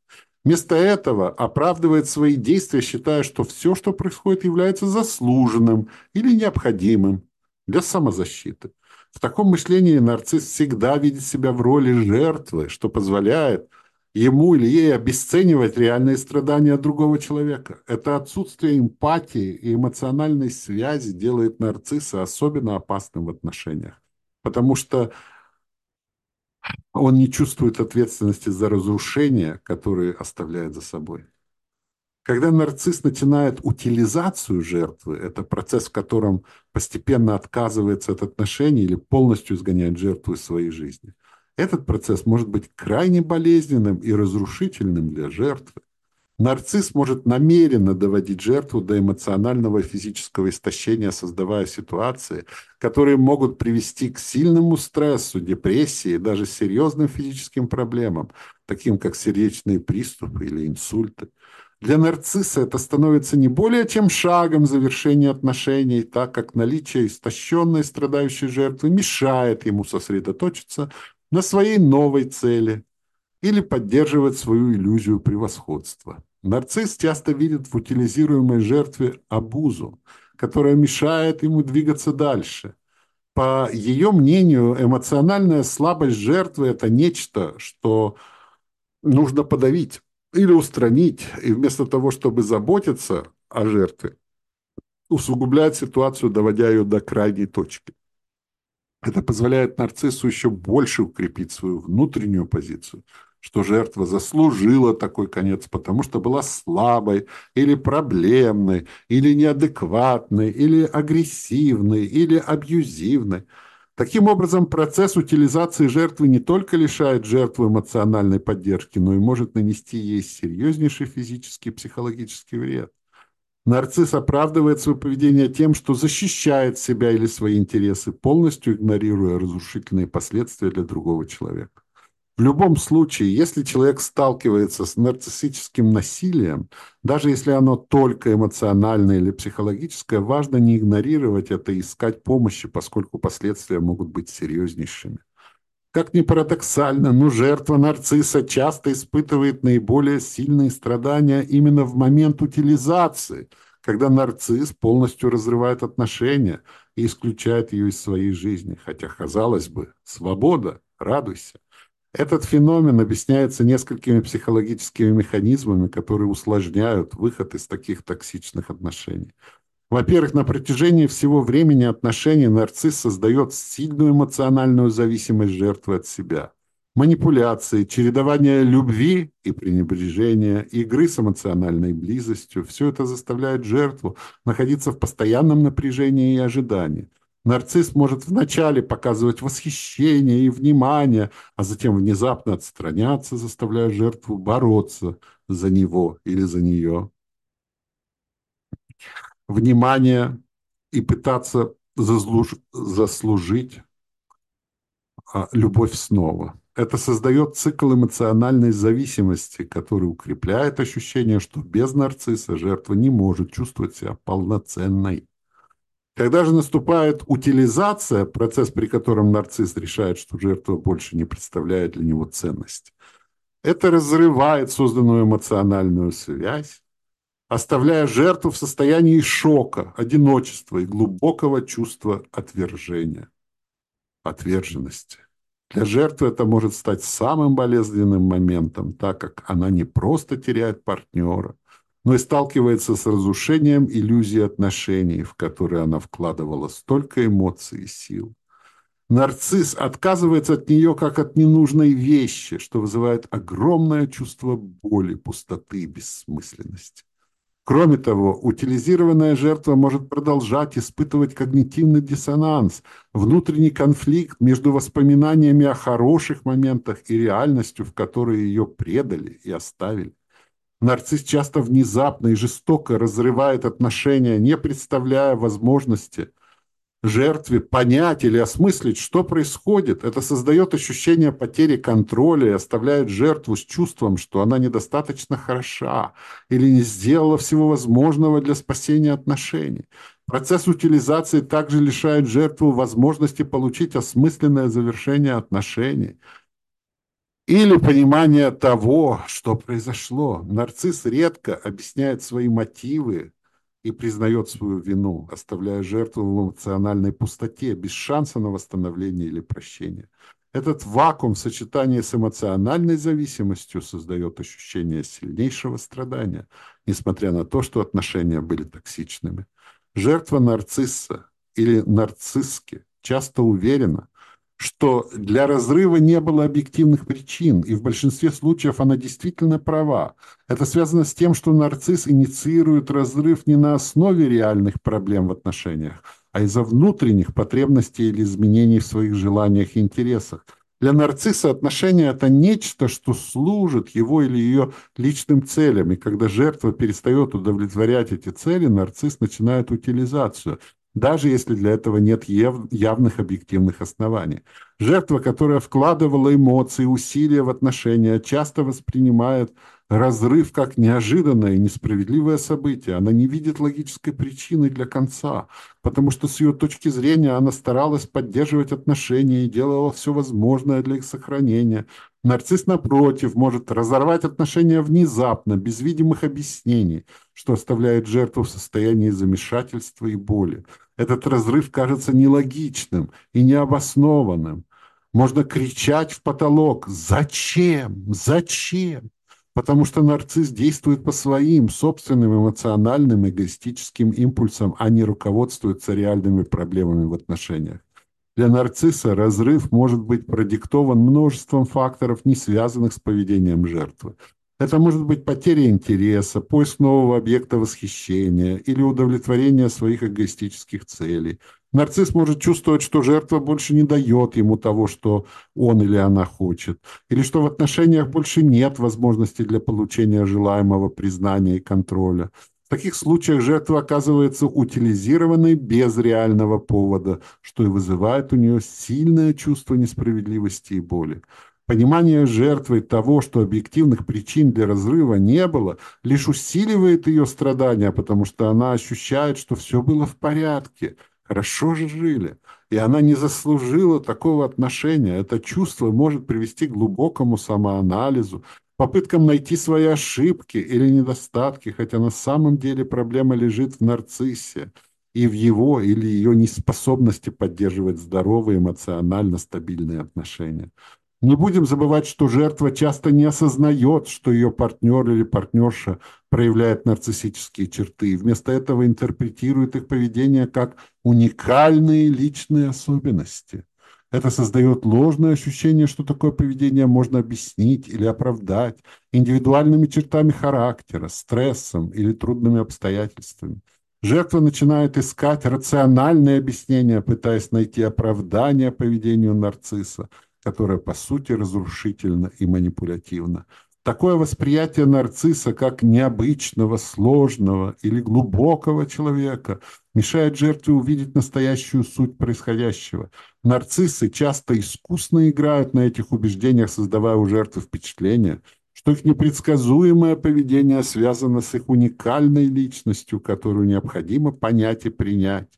Вместо этого оправдывает свои действия, считая, что все, что происходит, является заслуженным или необходимым для самозащиты. В таком мышлении нарцисс всегда видит себя в роли жертвы, что позволяет ему или ей обесценивать реальные страдания другого человека. Это отсутствие эмпатии и эмоциональной связи делает нарцисса особенно опасным в отношениях. Потому что он не чувствует ответственности за разрушения, которые оставляет за собой. Когда нарцисс начинает утилизацию жертвы, это процесс, в котором постепенно отказывается от отношений или полностью изгоняет жертву из своей жизни. Этот процесс может быть крайне болезненным и разрушительным для жертвы. Нарцисс может намеренно доводить жертву до эмоционального и физического истощения, создавая ситуации, которые могут привести к сильному стрессу, депрессии, даже серьезным физическим проблемам, таким как сердечные приступы или инсульты. Для нарцисса это становится не более чем шагом завершения отношений, так как наличие истощенной страдающей жертвы мешает ему сосредоточиться на своей новой цели или поддерживать свою иллюзию превосходства. Нарцисс часто видит в утилизируемой жертве обузу, которая мешает ему двигаться дальше. По ее мнению, эмоциональная слабость жертвы – это нечто, что нужно подавить или устранить, и вместо того, чтобы заботиться о жертве, усугубляет ситуацию, доводя ее до крайней точки. Это позволяет нарциссу еще больше укрепить свою внутреннюю позицию – что жертва заслужила такой конец, потому что была слабой или проблемной, или неадекватной, или агрессивной, или абьюзивной. Таким образом, процесс утилизации жертвы не только лишает жертву эмоциональной поддержки, но и может нанести ей серьезнейший физический и психологический вред. Нарцисс оправдывает свое поведение тем, что защищает себя или свои интересы, полностью игнорируя разрушительные последствия для другого человека. В любом случае, если человек сталкивается с нарциссическим насилием, даже если оно только эмоциональное или психологическое, важно не игнорировать это и искать помощи, поскольку последствия могут быть серьезнейшими. Как ни парадоксально, но жертва нарцисса часто испытывает наиболее сильные страдания именно в момент утилизации, когда нарцисс полностью разрывает отношения и исключает ее из своей жизни. Хотя, казалось бы, свобода, радуйся. Этот феномен объясняется несколькими психологическими механизмами, которые усложняют выход из таких токсичных отношений. Во-первых, на протяжении всего времени отношений нарцисс создает сильную эмоциональную зависимость жертвы от себя. Манипуляции, чередование любви и пренебрежения, игры с эмоциональной близостью – все это заставляет жертву находиться в постоянном напряжении и ожидании. Нарцисс может вначале показывать восхищение и внимание, а затем внезапно отстраняться, заставляя жертву бороться за него или за нее внимание и пытаться заслуж... заслужить а, любовь снова. Это создает цикл эмоциональной зависимости, который укрепляет ощущение, что без нарцисса жертва не может чувствовать себя полноценной. Когда же наступает утилизация, процесс, при котором нарцисс решает, что жертва больше не представляет для него ценность, это разрывает созданную эмоциональную связь, оставляя жертву в состоянии шока, одиночества и глубокого чувства отвержения, отверженности. Для жертвы это может стать самым болезненным моментом, так как она не просто теряет партнера, но и сталкивается с разрушением иллюзии отношений, в которые она вкладывала столько эмоций и сил. Нарцисс отказывается от нее как от ненужной вещи, что вызывает огромное чувство боли, пустоты и бессмысленности. Кроме того, утилизированная жертва может продолжать испытывать когнитивный диссонанс, внутренний конфликт между воспоминаниями о хороших моментах и реальностью, в которой ее предали и оставили. Нарцисс часто внезапно и жестоко разрывает отношения, не представляя возможности – жертве понять или осмыслить, что происходит. Это создает ощущение потери контроля и оставляет жертву с чувством, что она недостаточно хороша или не сделала всего возможного для спасения отношений. Процесс утилизации также лишает жертву возможности получить осмысленное завершение отношений или понимание того, что произошло. Нарцисс редко объясняет свои мотивы и признает свою вину, оставляя жертву в эмоциональной пустоте, без шанса на восстановление или прощение. Этот вакуум в сочетании с эмоциональной зависимостью создает ощущение сильнейшего страдания, несмотря на то, что отношения были токсичными. Жертва нарцисса или нарцисски часто уверена, что для разрыва не было объективных причин, и в большинстве случаев она действительно права. Это связано с тем, что нарцисс инициирует разрыв не на основе реальных проблем в отношениях, а из-за внутренних потребностей или изменений в своих желаниях и интересах. Для нарцисса отношения – это нечто, что служит его или ее личным целям, и когда жертва перестает удовлетворять эти цели, нарцисс начинает утилизацию – даже если для этого нет явных объективных оснований. Жертва, которая вкладывала эмоции, усилия в отношения, часто воспринимает разрыв как неожиданное и несправедливое событие. Она не видит логической причины для конца, потому что с ее точки зрения она старалась поддерживать отношения и делала все возможное для их сохранения. Нарцисс, напротив, может разорвать отношения внезапно, без видимых объяснений, что оставляет жертву в состоянии замешательства и боли. Этот разрыв кажется нелогичным и необоснованным. Можно кричать в потолок «Зачем? Зачем?» Потому что нарцисс действует по своим собственным эмоциональным эгоистическим импульсам, а не руководствуется реальными проблемами в отношениях. Для нарцисса разрыв может быть продиктован множеством факторов, не связанных с поведением жертвы. Это может быть потеря интереса, поиск нового объекта восхищения или удовлетворение своих эгоистических целей. Нарцисс может чувствовать, что жертва больше не дает ему того, что он или она хочет, или что в отношениях больше нет возможности для получения желаемого признания и контроля. таких случаях жертва оказывается утилизированной без реального повода, что и вызывает у нее сильное чувство несправедливости и боли. Понимание жертвы того, что объективных причин для разрыва не было, лишь усиливает ее страдания, потому что она ощущает, что все было в порядке, хорошо же жили, и она не заслужила такого отношения. Это чувство может привести к глубокому самоанализу, попыткам найти свои ошибки или недостатки, хотя на самом деле проблема лежит в нарциссе и в его или ее неспособности поддерживать здоровые эмоционально стабильные отношения. Не будем забывать, что жертва часто не осознает, что ее партнер или партнерша проявляет нарциссические черты, и вместо этого интерпретирует их поведение как уникальные личные особенности. Это создает ложное ощущение, что такое поведение можно объяснить или оправдать индивидуальными чертами характера, стрессом или трудными обстоятельствами. Жертва начинает искать рациональные объяснения, пытаясь найти оправдание поведению нарцисса, которое по сути разрушительно и манипулятивно. Такое восприятие нарцисса как необычного, сложного или глубокого человека мешает жертве увидеть настоящую суть происходящего. Нарциссы часто искусно играют на этих убеждениях, создавая у жертвы впечатление, что их непредсказуемое поведение связано с их уникальной личностью, которую необходимо понять и принять.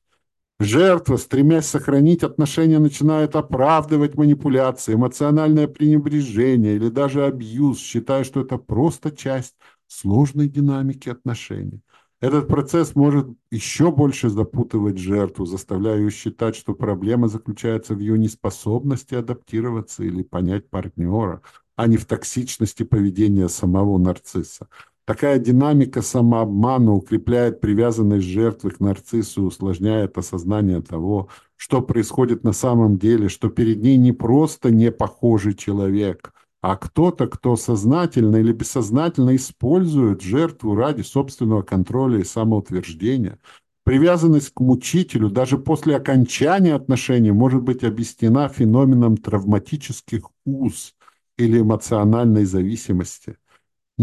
Жертва, стремясь сохранить отношения, начинает оправдывать манипуляции, эмоциональное пренебрежение или даже абьюз, считая, что это просто часть сложной динамики отношений. Этот процесс может еще больше запутывать жертву, заставляя ее считать, что проблема заключается в ее неспособности адаптироваться или понять партнера, а не в токсичности поведения самого нарцисса. Такая динамика самообмана укрепляет привязанность жертвы к нарциссу усложняет осознание того, что происходит на самом деле, что перед ней не просто не похожий человек, а кто-то, кто сознательно или бессознательно использует жертву ради собственного контроля и самоутверждения. Привязанность к мучителю даже после окончания отношений может быть объяснена феноменом травматических уз или эмоциональной зависимости.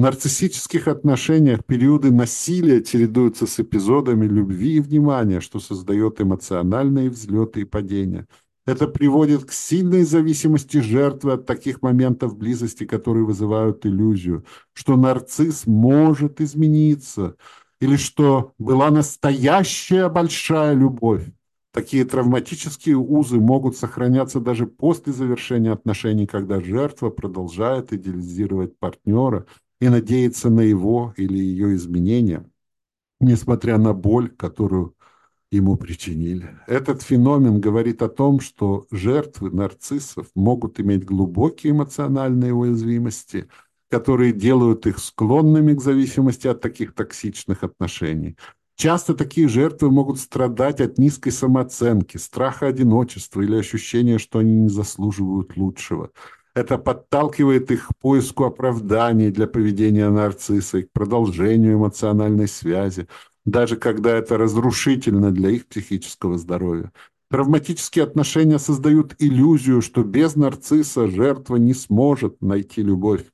Нарциссических отношениях периоды насилия чередуются с эпизодами любви и внимания, что создает эмоциональные взлеты и падения. Это приводит к сильной зависимости жертвы от таких моментов близости, которые вызывают иллюзию, что нарцисс может измениться, или что была настоящая большая любовь. Такие травматические узы могут сохраняться даже после завершения отношений, когда жертва продолжает идеализировать партнера и надеяться на его или ее изменения, несмотря на боль, которую ему причинили. Этот феномен говорит о том, что жертвы нарциссов могут иметь глубокие эмоциональные уязвимости, которые делают их склонными к зависимости от таких токсичных отношений. Часто такие жертвы могут страдать от низкой самооценки, страха одиночества или ощущения, что они не заслуживают лучшего – это подталкивает их к поиску оправданий для поведения нарцисса и к продолжению эмоциональной связи, даже когда это разрушительно для их психического здоровья. Травматические отношения создают иллюзию, что без нарцисса жертва не сможет найти любовь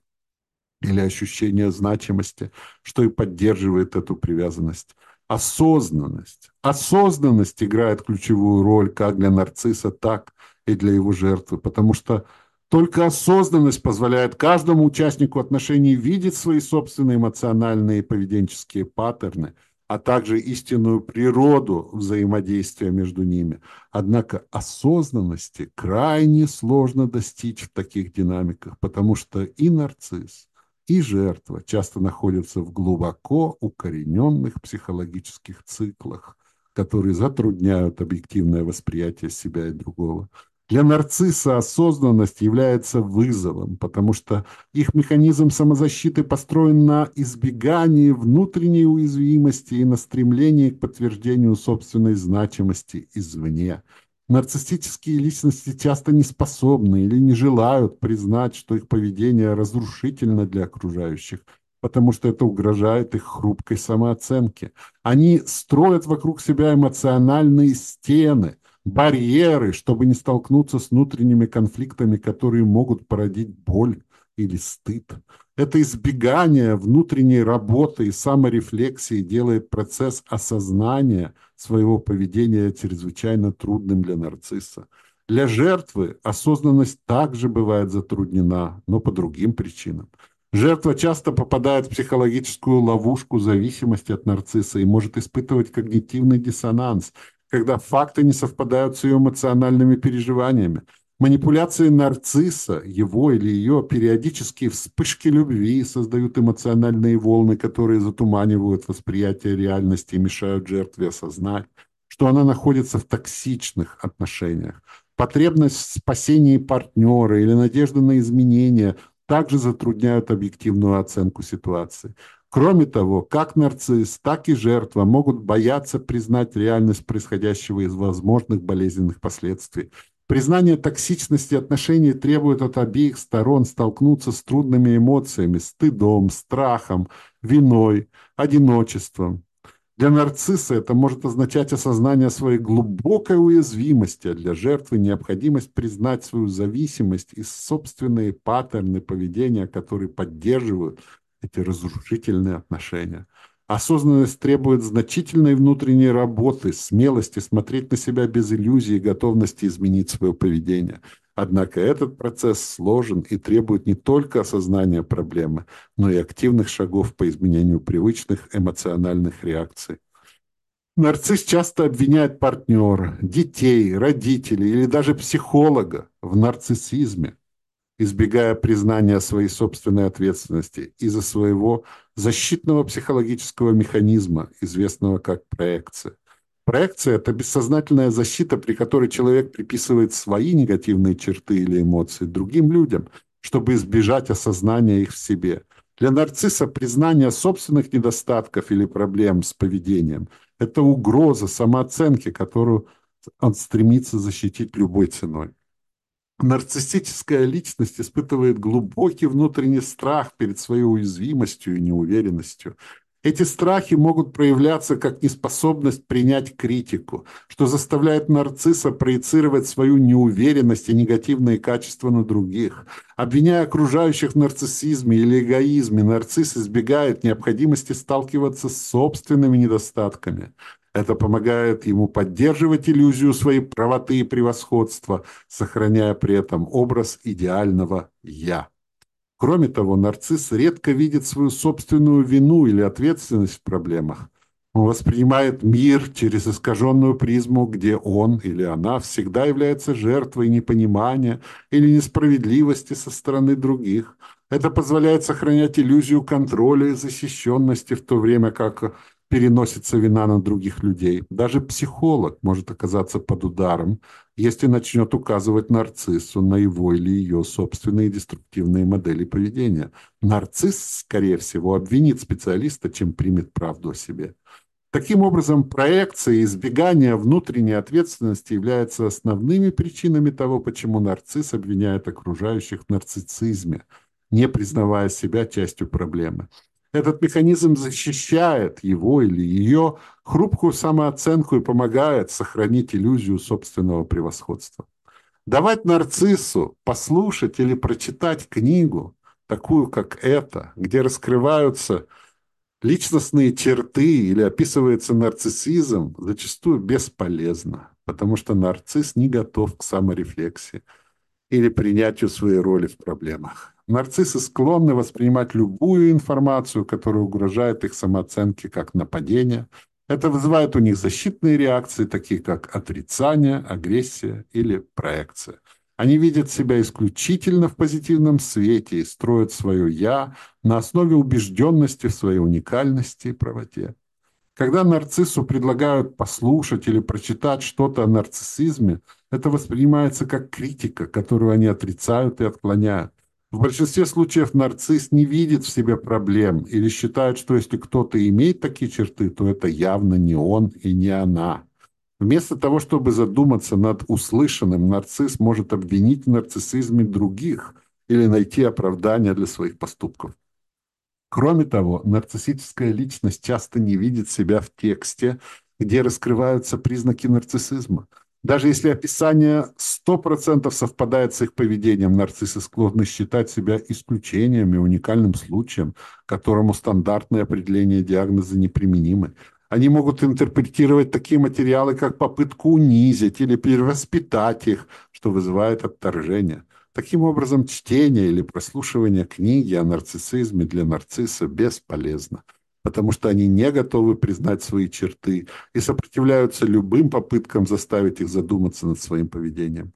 или ощущение значимости, что и поддерживает эту привязанность. Осознанность. Осознанность играет ключевую роль как для нарцисса, так и для его жертвы, потому что только осознанность позволяет каждому участнику отношений видеть свои собственные эмоциональные и поведенческие паттерны, а также истинную природу взаимодействия между ними. Однако осознанности крайне сложно достичь в таких динамиках, потому что и нарцисс, и жертва часто находятся в глубоко укорененных психологических циклах, которые затрудняют объективное восприятие себя и другого. Для нарцисса осознанность является вызовом, потому что их механизм самозащиты построен на избегании внутренней уязвимости и на стремлении к подтверждению собственной значимости извне. Нарциссические личности часто не способны или не желают признать, что их поведение разрушительно для окружающих, потому что это угрожает их хрупкой самооценке. Они строят вокруг себя эмоциональные стены – барьеры, чтобы не столкнуться с внутренними конфликтами, которые могут породить боль или стыд. Это избегание внутренней работы и саморефлексии делает процесс осознания своего поведения чрезвычайно трудным для нарцисса. Для жертвы осознанность также бывает затруднена, но по другим причинам. Жертва часто попадает в психологическую ловушку зависимости от нарцисса и может испытывать когнитивный диссонанс, когда факты не совпадают с ее эмоциональными переживаниями. Манипуляции нарцисса, его или ее периодические вспышки любви создают эмоциональные волны, которые затуманивают восприятие реальности и мешают жертве осознать, что она находится в токсичных отношениях. Потребность в спасении партнера или надежда на изменения также затрудняют объективную оценку ситуации. Кроме того, как нарцисс, так и жертва могут бояться признать реальность происходящего из возможных болезненных последствий. Признание токсичности отношений требует от обеих сторон столкнуться с трудными эмоциями, стыдом, страхом, виной, одиночеством. Для нарцисса это может означать осознание своей глубокой уязвимости, а для жертвы необходимость признать свою зависимость и собственные паттерны поведения, которые поддерживают эти разрушительные отношения. Осознанность требует значительной внутренней работы, смелости смотреть на себя без иллюзий и готовности изменить свое поведение. Однако этот процесс сложен и требует не только осознания проблемы, но и активных шагов по изменению привычных эмоциональных реакций. Нарцисс часто обвиняет партнера, детей, родителей или даже психолога в нарциссизме, избегая признания своей собственной ответственности из-за своего защитного психологического механизма, известного как проекция. Проекция – это бессознательная защита, при которой человек приписывает свои негативные черты или эмоции другим людям, чтобы избежать осознания их в себе. Для нарцисса признание собственных недостатков или проблем с поведением – это угроза самооценки, которую он стремится защитить любой ценой. Нарциссическая личность испытывает глубокий внутренний страх перед своей уязвимостью и неуверенностью – эти страхи могут проявляться как неспособность принять критику, что заставляет нарцисса проецировать свою неуверенность и негативные качества на других. Обвиняя окружающих в нарциссизме или эгоизме, нарцисс избегает необходимости сталкиваться с собственными недостатками. Это помогает ему поддерживать иллюзию своей правоты и превосходства, сохраняя при этом образ идеального «я». Кроме того, нарцисс редко видит свою собственную вину или ответственность в проблемах. Он воспринимает мир через искаженную призму, где он или она всегда является жертвой непонимания или несправедливости со стороны других. Это позволяет сохранять иллюзию контроля и защищенности, в то время как переносится вина на других людей. Даже психолог может оказаться под ударом, если начнет указывать нарциссу на его или ее собственные деструктивные модели поведения. Нарцисс, скорее всего, обвинит специалиста, чем примет правду о себе. Таким образом, проекция и избегание внутренней ответственности являются основными причинами того, почему нарцисс обвиняет окружающих в нарциссизме, не признавая себя частью проблемы. Этот механизм защищает его или ее хрупкую самооценку и помогает сохранить иллюзию собственного превосходства. Давать нарциссу послушать или прочитать книгу, такую как эта, где раскрываются личностные черты или описывается нарциссизм, зачастую бесполезно, потому что нарцисс не готов к саморефлексии или принятию своей роли в проблемах. Нарциссы склонны воспринимать любую информацию, которая угрожает их самооценке, как нападение. Это вызывает у них защитные реакции, такие как отрицание, агрессия или проекция. Они видят себя исключительно в позитивном свете и строят свое «я» на основе убежденности в своей уникальности и правоте. Когда нарциссу предлагают послушать или прочитать что-то о нарциссизме, это воспринимается как критика, которую они отрицают и отклоняют. В большинстве случаев нарцисс не видит в себе проблем или считает, что если кто-то имеет такие черты, то это явно не он и не она. Вместо того, чтобы задуматься над услышанным, нарцисс может обвинить в нарциссизме других или найти оправдание для своих поступков. Кроме того, нарциссическая личность часто не видит себя в тексте, где раскрываются признаки нарциссизма – Даже если описание 100% совпадает с их поведением, нарциссы склонны считать себя исключением и уникальным случаем, которому стандартные определения диагноза неприменимы. Они могут интерпретировать такие материалы, как попытку унизить или перевоспитать их, что вызывает отторжение. Таким образом, чтение или прослушивание книги о нарциссизме для нарцисса бесполезно потому что они не готовы признать свои черты и сопротивляются любым попыткам заставить их задуматься над своим поведением.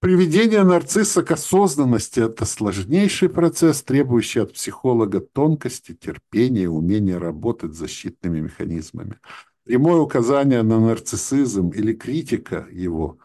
Приведение нарцисса к осознанности – это сложнейший процесс, требующий от психолога тонкости, терпения умения работать с защитными механизмами. Прямое указание на нарциссизм или критика его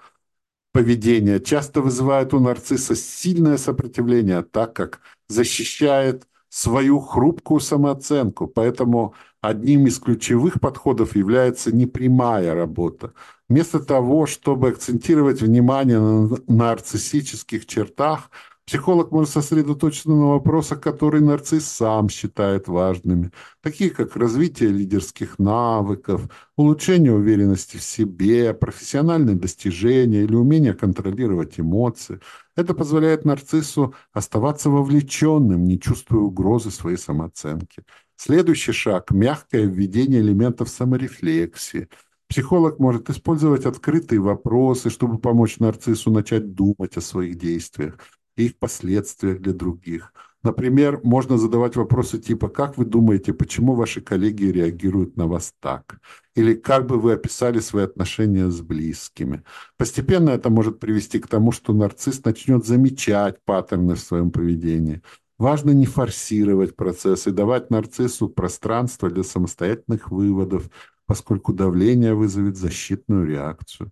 поведения часто вызывает у нарцисса сильное сопротивление, так как защищает свою хрупкую самооценку. Поэтому одним из ключевых подходов является непрямая работа. Вместо того, чтобы акцентировать внимание на нарциссических чертах – Психолог может сосредоточиться на вопросах, которые нарцисс сам считает важными, такие как развитие лидерских навыков, улучшение уверенности в себе, профессиональные достижения или умение контролировать эмоции. Это позволяет нарциссу оставаться вовлеченным, не чувствуя угрозы своей самооценки. Следующий шаг – мягкое введение элементов саморефлексии – Психолог может использовать открытые вопросы, чтобы помочь нарциссу начать думать о своих действиях и их последствиях для других. Например, можно задавать вопросы типа «Как вы думаете, почему ваши коллеги реагируют на вас так?» Или «Как бы вы описали свои отношения с близкими?» Постепенно это может привести к тому, что нарцисс начнет замечать паттерны в своем поведении. Важно не форсировать процесс и давать нарциссу пространство для самостоятельных выводов, поскольку давление вызовет защитную реакцию.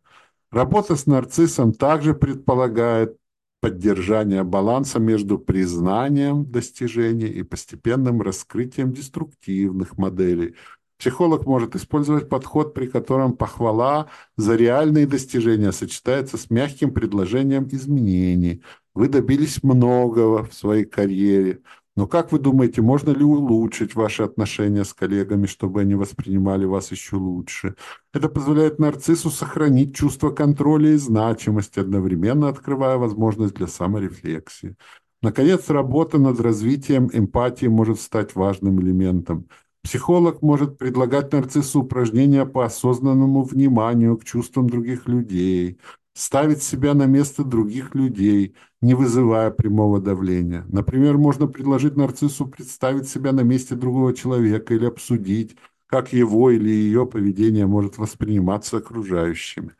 Работа с нарциссом также предполагает поддержания баланса между признанием достижений и постепенным раскрытием деструктивных моделей. Психолог может использовать подход, при котором похвала за реальные достижения сочетается с мягким предложением изменений. Вы добились многого в своей карьере, но как вы думаете, можно ли улучшить ваши отношения с коллегами, чтобы они воспринимали вас еще лучше? Это позволяет нарциссу сохранить чувство контроля и значимости, одновременно открывая возможность для саморефлексии. Наконец, работа над развитием эмпатии может стать важным элементом. Психолог может предлагать нарциссу упражнения по осознанному вниманию к чувствам других людей, ставить себя на место других людей, не вызывая прямого давления. Например, можно предложить нарциссу представить себя на месте другого человека или обсудить, как его или ее поведение может восприниматься окружающими.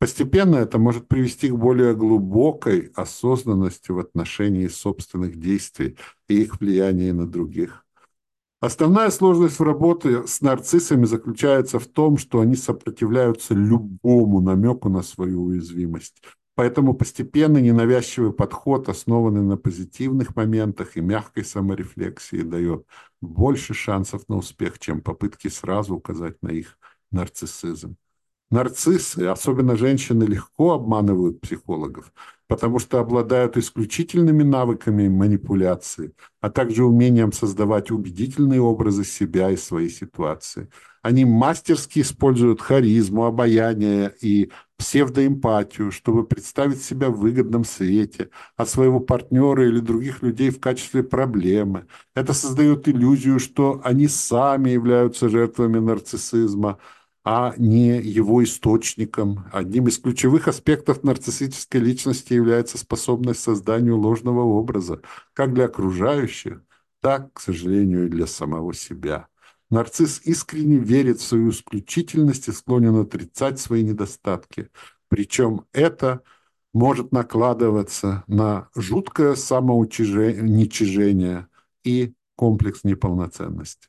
Постепенно это может привести к более глубокой осознанности в отношении собственных действий и их влияния на других. Основная сложность в работе с нарциссами заключается в том, что они сопротивляются любому намеку на свою уязвимость. Поэтому постепенный ненавязчивый подход, основанный на позитивных моментах и мягкой саморефлексии, дает больше шансов на успех, чем попытки сразу указать на их нарциссизм. Нарциссы, особенно женщины, легко обманывают психологов, потому что обладают исключительными навыками манипуляции, а также умением создавать убедительные образы себя и своей ситуации. Они мастерски используют харизму, обаяние и псевдоэмпатию, чтобы представить себя в выгодном свете, а своего партнера или других людей в качестве проблемы. Это создает иллюзию, что они сами являются жертвами нарциссизма, а не его источником. Одним из ключевых аспектов нарциссической личности является способность созданию ложного образа, как для окружающих, так, к сожалению, и для самого себя. Нарцисс искренне верит в свою исключительность и склонен отрицать свои недостатки. Причем это может накладываться на жуткое самоуничижение и комплекс неполноценности.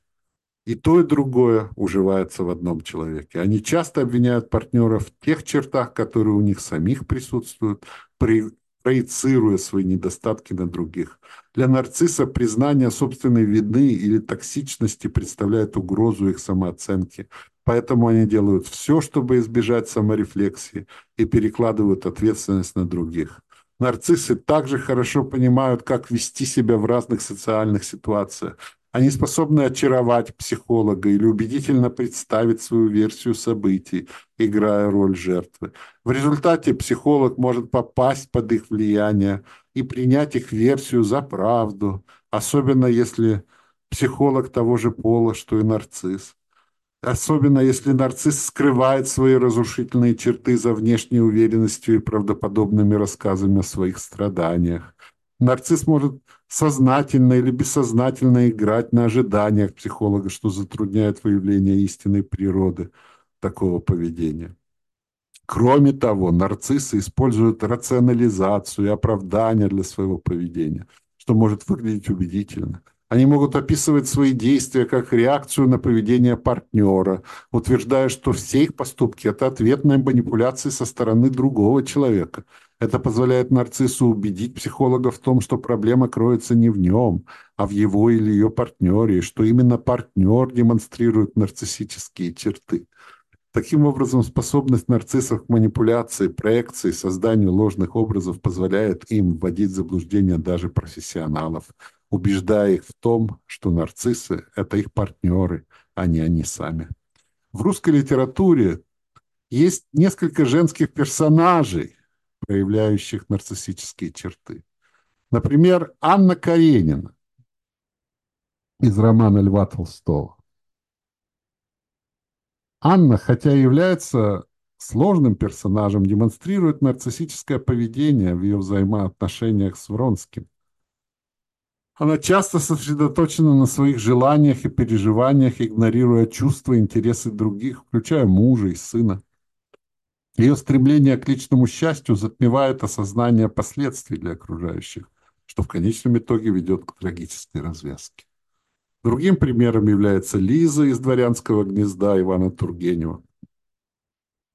И то, и другое уживается в одном человеке. Они часто обвиняют партнеров в тех чертах, которые у них самих присутствуют, при, проецируя свои недостатки на других. Для нарцисса признание собственной вины или токсичности представляет угрозу их самооценки. Поэтому они делают все, чтобы избежать саморефлексии и перекладывают ответственность на других. Нарциссы также хорошо понимают, как вести себя в разных социальных ситуациях. Они способны очаровать психолога или убедительно представить свою версию событий, играя роль жертвы. В результате психолог может попасть под их влияние и принять их версию за правду, особенно если психолог того же пола, что и нарцисс. Особенно если нарцисс скрывает свои разрушительные черты за внешней уверенностью и правдоподобными рассказами о своих страданиях. Нарцисс может сознательно или бессознательно играть на ожиданиях психолога, что затрудняет выявление истинной природы такого поведения. Кроме того, нарциссы используют рационализацию и оправдание для своего поведения, что может выглядеть убедительно – они могут описывать свои действия как реакцию на поведение партнера, утверждая, что все их поступки – это ответ на манипуляции со стороны другого человека. Это позволяет нарциссу убедить психолога в том, что проблема кроется не в нем, а в его или ее партнере, что именно партнер демонстрирует нарциссические черты. Таким образом, способность нарциссов к манипуляции, проекции, созданию ложных образов позволяет им вводить в заблуждение даже профессионалов – убеждая их в том, что нарциссы – это их партнеры, а не они сами. В русской литературе есть несколько женских персонажей, проявляющих нарциссические черты. Например, Анна Каренина из романа Льва Толстого. Анна, хотя и является сложным персонажем, демонстрирует нарциссическое поведение в ее взаимоотношениях с Вронским. Она часто сосредоточена на своих желаниях и переживаниях, игнорируя чувства и интересы других, включая мужа и сына. Ее стремление к личному счастью затмевает осознание последствий для окружающих, что в конечном итоге ведет к трагической развязке. Другим примером является Лиза из «Дворянского гнезда» Ивана Тургенева,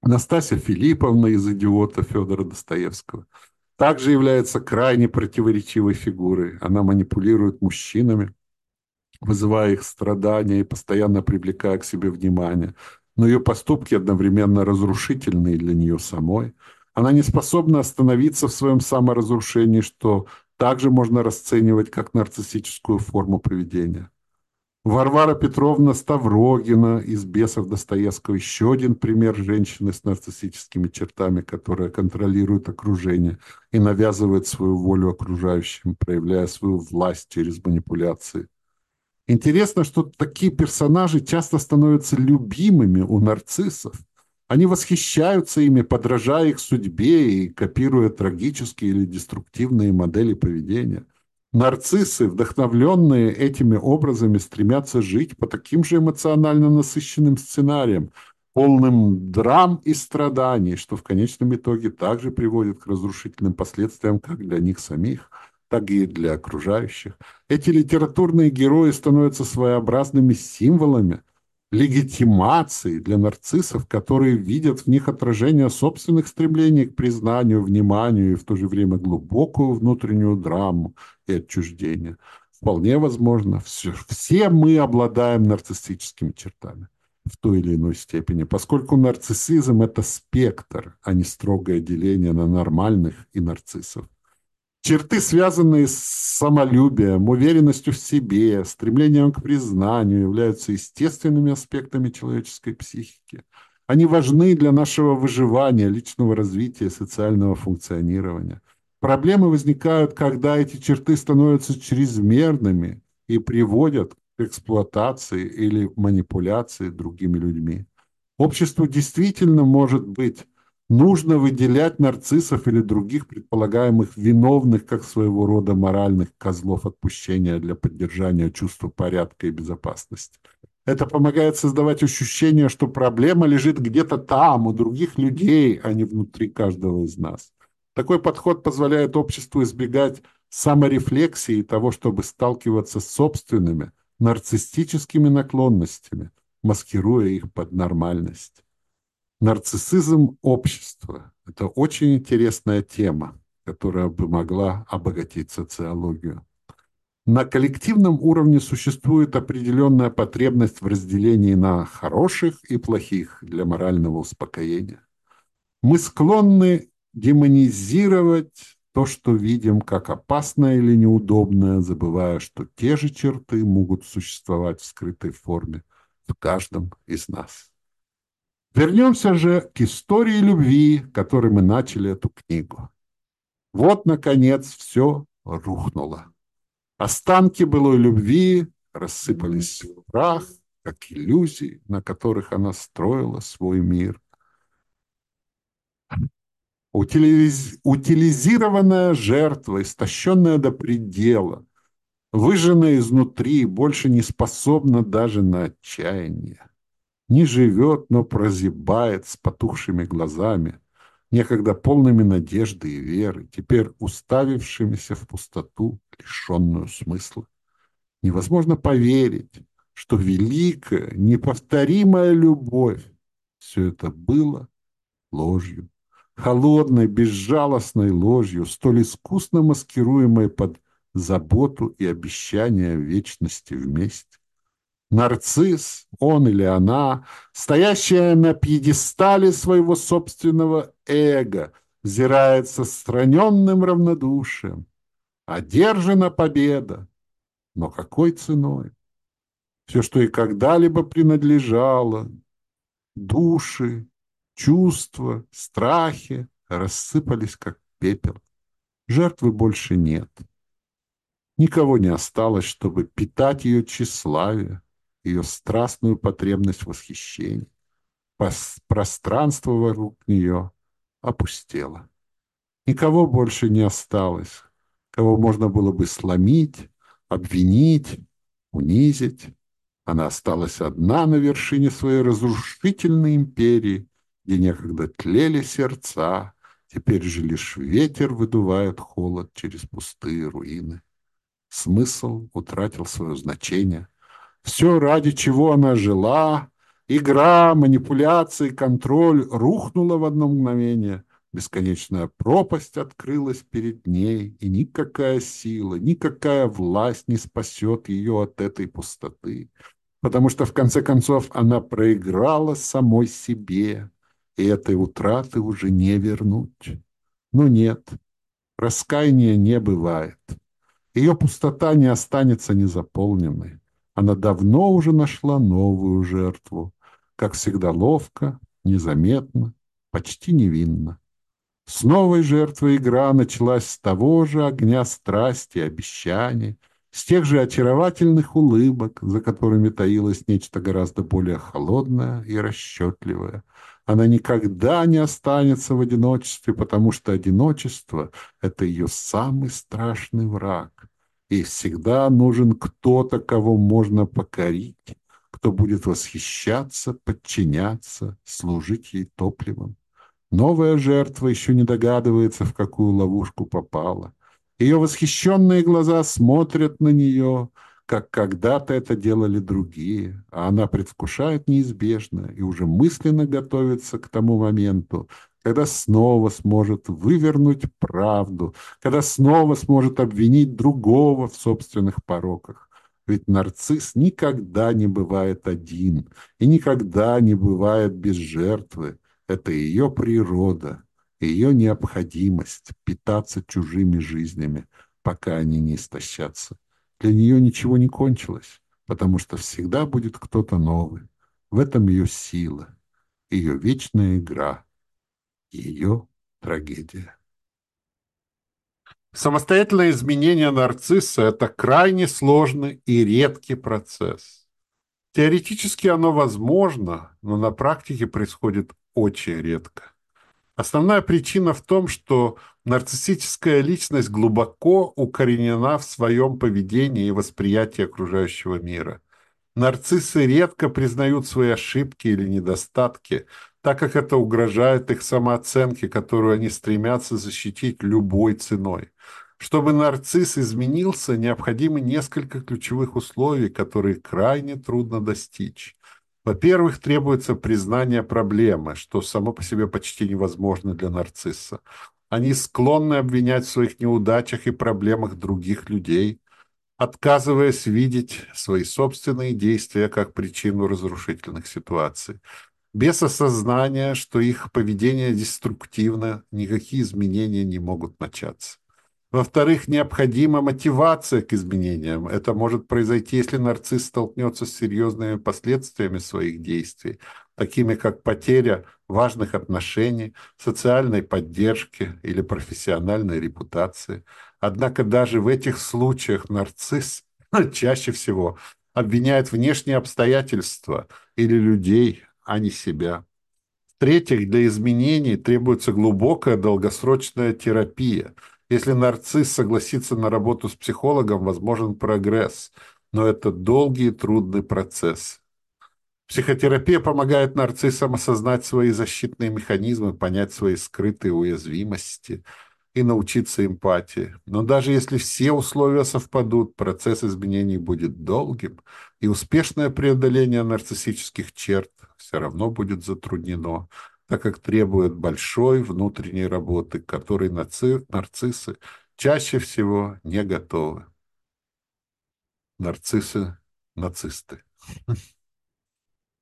Настасья Филипповна из «Идиота» Федора Достоевского – также является крайне противоречивой фигурой. Она манипулирует мужчинами, вызывая их страдания и постоянно привлекая к себе внимание. Но ее поступки одновременно разрушительные для нее самой. Она не способна остановиться в своем саморазрушении, что также можно расценивать как нарциссическую форму поведения. Варвара Петровна Ставрогина из «Бесов Достоевского» еще один пример женщины с нарциссическими чертами, которая контролирует окружение и навязывает свою волю окружающим, проявляя свою власть через манипуляции. Интересно, что такие персонажи часто становятся любимыми у нарциссов. Они восхищаются ими, подражая их судьбе и копируя трагические или деструктивные модели поведения – Нарциссы, вдохновленные этими образами, стремятся жить по таким же эмоционально насыщенным сценариям, полным драм и страданий, что в конечном итоге также приводит к разрушительным последствиям как для них самих, так и для окружающих. Эти литературные герои становятся своеобразными символами, легитимации для нарциссов, которые видят в них отражение собственных стремлений к признанию, вниманию и в то же время глубокую внутреннюю драму и отчуждение. Вполне возможно, все, все мы обладаем нарциссическими чертами в той или иной степени, поскольку нарциссизм – это спектр, а не строгое деление на нормальных и нарциссов. Черты, связанные с самолюбием, уверенностью в себе, стремлением к признанию, являются естественными аспектами человеческой психики. Они важны для нашего выживания, личного развития, социального функционирования. Проблемы возникают, когда эти черты становятся чрезмерными и приводят к эксплуатации или манипуляции другими людьми. Обществу действительно может быть нужно выделять нарциссов или других предполагаемых виновных как своего рода моральных козлов отпущения для поддержания чувства порядка и безопасности. Это помогает создавать ощущение, что проблема лежит где-то там, у других людей, а не внутри каждого из нас. Такой подход позволяет обществу избегать саморефлексии и того, чтобы сталкиваться с собственными нарциссическими наклонностями, маскируя их под нормальность. Нарциссизм общества – это очень интересная тема, которая бы могла обогатить социологию. На коллективном уровне существует определенная потребность в разделении на хороших и плохих для морального успокоения. Мы склонны демонизировать то, что видим, как опасное или неудобное, забывая, что те же черты могут существовать в скрытой форме в каждом из нас. Вернемся же к истории любви, которой мы начали эту книгу. Вот, наконец, все рухнуло. Останки былой любви рассыпались в прах, как иллюзии, на которых она строила свой мир. Утилиз... Утилизированная жертва, истощенная до предела, выжженная изнутри, больше не способна даже на отчаяние. Не живет, но прозябает с потухшими глазами, некогда полными надежды и веры, теперь уставившимися в пустоту, лишенную смысла. Невозможно поверить, что великая, неповторимая любовь все это было ложью холодной, безжалостной ложью, столь искусно маскируемой под заботу и обещание вечности вместе. Нарцисс, он или она, стоящая на пьедестале своего собственного эго, взирает со страненным равнодушием. Одержана победа. Но какой ценой? Все, что и когда-либо принадлежало, души, Чувства, страхи рассыпались, как пепел. Жертвы больше нет. Никого не осталось, чтобы питать ее тщеславие, ее страстную потребность в восхищении. Пространство вокруг нее опустело. Никого больше не осталось, кого можно было бы сломить, обвинить, унизить. Она осталась одна на вершине своей разрушительной империи, где некогда тлели сердца, теперь же лишь ветер выдувает холод через пустые руины. Смысл утратил свое значение. Все, ради чего она жила, игра, манипуляции, контроль рухнуло в одно мгновение. Бесконечная пропасть открылась перед ней, и никакая сила, никакая власть не спасет ее от этой пустоты, потому что, в конце концов, она проиграла самой себе, и этой утраты уже не вернуть. Но нет, раскаяния не бывает. Ее пустота не останется незаполненной. Она давно уже нашла новую жертву, как всегда ловко, незаметно, почти невинно. С новой жертвой игра началась с того же огня страсти и обещаний, с тех же очаровательных улыбок, за которыми таилось нечто гораздо более холодное и расчетливое, она никогда не останется в одиночестве, потому что одиночество — это ее самый страшный враг. Ей всегда нужен кто-то, кого можно покорить, кто будет восхищаться, подчиняться, служить ей топливом. Новая жертва еще не догадывается, в какую ловушку попала. Ее восхищенные глаза смотрят на нее — как когда-то это делали другие, а она предвкушает неизбежное и уже мысленно готовится к тому моменту, когда снова сможет вывернуть правду, когда снова сможет обвинить другого в собственных пороках. Ведь нарцисс никогда не бывает один и никогда не бывает без жертвы. Это ее природа, ее необходимость питаться чужими жизнями, пока они не истощатся. Для нее ничего не кончилось, потому что всегда будет кто-то новый. В этом ее сила, ее вечная игра, ее трагедия. Самостоятельное изменение нарцисса – это крайне сложный и редкий процесс. Теоретически оно возможно, но на практике происходит очень редко. Основная причина в том, что нарциссическая личность глубоко укоренена в своем поведении и восприятии окружающего мира. Нарциссы редко признают свои ошибки или недостатки, так как это угрожает их самооценке, которую они стремятся защитить любой ценой. Чтобы нарцисс изменился, необходимы несколько ключевых условий, которые крайне трудно достичь. Во-первых, требуется признание проблемы, что само по себе почти невозможно для нарцисса. Они склонны обвинять в своих неудачах и проблемах других людей, отказываясь видеть свои собственные действия как причину разрушительных ситуаций. Без осознания, что их поведение деструктивно, никакие изменения не могут начаться. Во-вторых, необходима мотивация к изменениям. Это может произойти, если нарцисс столкнется с серьезными последствиями своих действий, такими как потеря важных отношений, социальной поддержки или профессиональной репутации. Однако даже в этих случаях нарцисс <laughs> чаще всего обвиняет внешние обстоятельства или людей, а не себя. В-третьих, для изменений требуется глубокая долгосрочная терапия – если нарцисс согласится на работу с психологом, возможен прогресс, но это долгий и трудный процесс. Психотерапия помогает нарциссам осознать свои защитные механизмы, понять свои скрытые уязвимости и научиться эмпатии. Но даже если все условия совпадут, процесс изменений будет долгим, и успешное преодоление нарциссических черт все равно будет затруднено так как требует большой внутренней работы, к которой нарциссы чаще всего не готовы. Нарциссы – нацисты.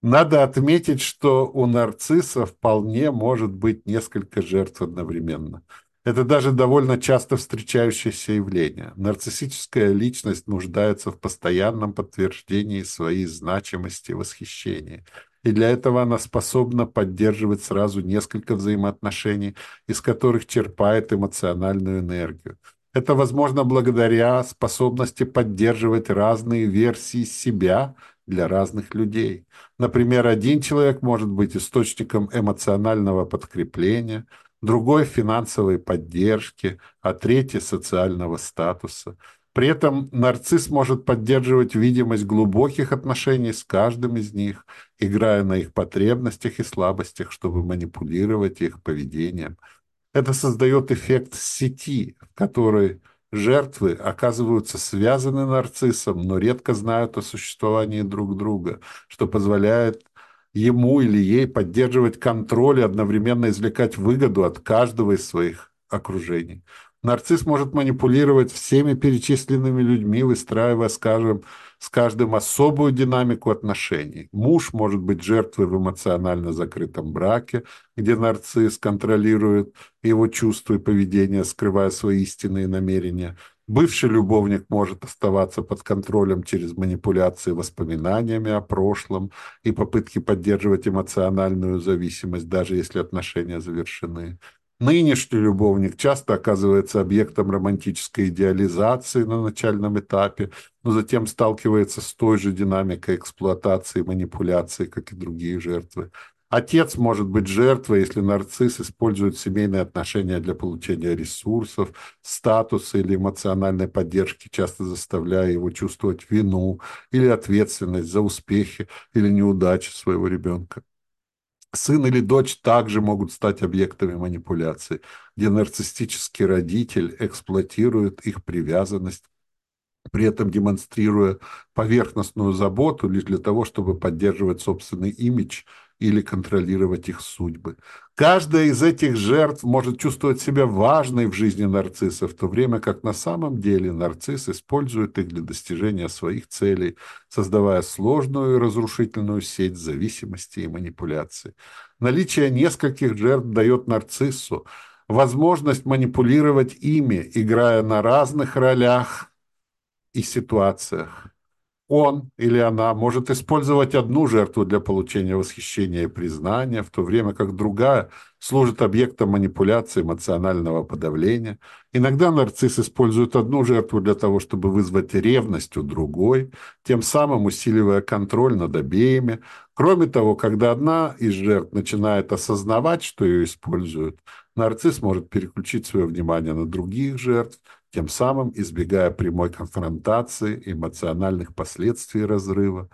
Надо отметить, что у нарцисса вполне может быть несколько жертв одновременно. Это даже довольно часто встречающееся явление. Нарциссическая личность нуждается в постоянном подтверждении своей значимости восхищения – и для этого она способна поддерживать сразу несколько взаимоотношений, из которых черпает эмоциональную энергию. Это возможно благодаря способности поддерживать разные версии себя для разных людей. Например, один человек может быть источником эмоционального подкрепления, другой – финансовой поддержки, а третий – социального статуса – при этом нарцисс может поддерживать видимость глубоких отношений с каждым из них, играя на их потребностях и слабостях, чтобы манипулировать их поведением. Это создает эффект сети, в которой жертвы оказываются связаны нарциссом, но редко знают о существовании друг друга, что позволяет ему или ей поддерживать контроль и одновременно извлекать выгоду от каждого из своих окружений. Нарцисс может манипулировать всеми перечисленными людьми, выстраивая, скажем, с каждым особую динамику отношений. Муж может быть жертвой в эмоционально закрытом браке, где нарцисс контролирует его чувства и поведение, скрывая свои истинные намерения. Бывший любовник может оставаться под контролем через манипуляции воспоминаниями о прошлом и попытки поддерживать эмоциональную зависимость, даже если отношения завершены. Нынешний любовник часто оказывается объектом романтической идеализации на начальном этапе, но затем сталкивается с той же динамикой эксплуатации и манипуляции, как и другие жертвы. Отец может быть жертвой, если нарцисс использует семейные отношения для получения ресурсов, статуса или эмоциональной поддержки, часто заставляя его чувствовать вину или ответственность за успехи или неудачи своего ребенка. Сын или дочь также могут стать объектами манипуляции, где нарциссический родитель эксплуатирует их привязанность, при этом демонстрируя поверхностную заботу лишь для того, чтобы поддерживать собственный имидж или контролировать их судьбы. Каждая из этих жертв может чувствовать себя важной в жизни нарцисса, в то время как на самом деле нарцисс использует их для достижения своих целей, создавая сложную и разрушительную сеть зависимости и манипуляций. Наличие нескольких жертв дает нарциссу возможность манипулировать ими, играя на разных ролях и ситуациях. Он или она может использовать одну жертву для получения восхищения и признания, в то время как другая служит объектом манипуляции эмоционального подавления. Иногда нарцисс использует одну жертву для того, чтобы вызвать ревность у другой, тем самым усиливая контроль над обеими. Кроме того, когда одна из жертв начинает осознавать, что ее используют, нарцисс может переключить свое внимание на других жертв – тем самым избегая прямой конфронтации, эмоциональных последствий разрыва.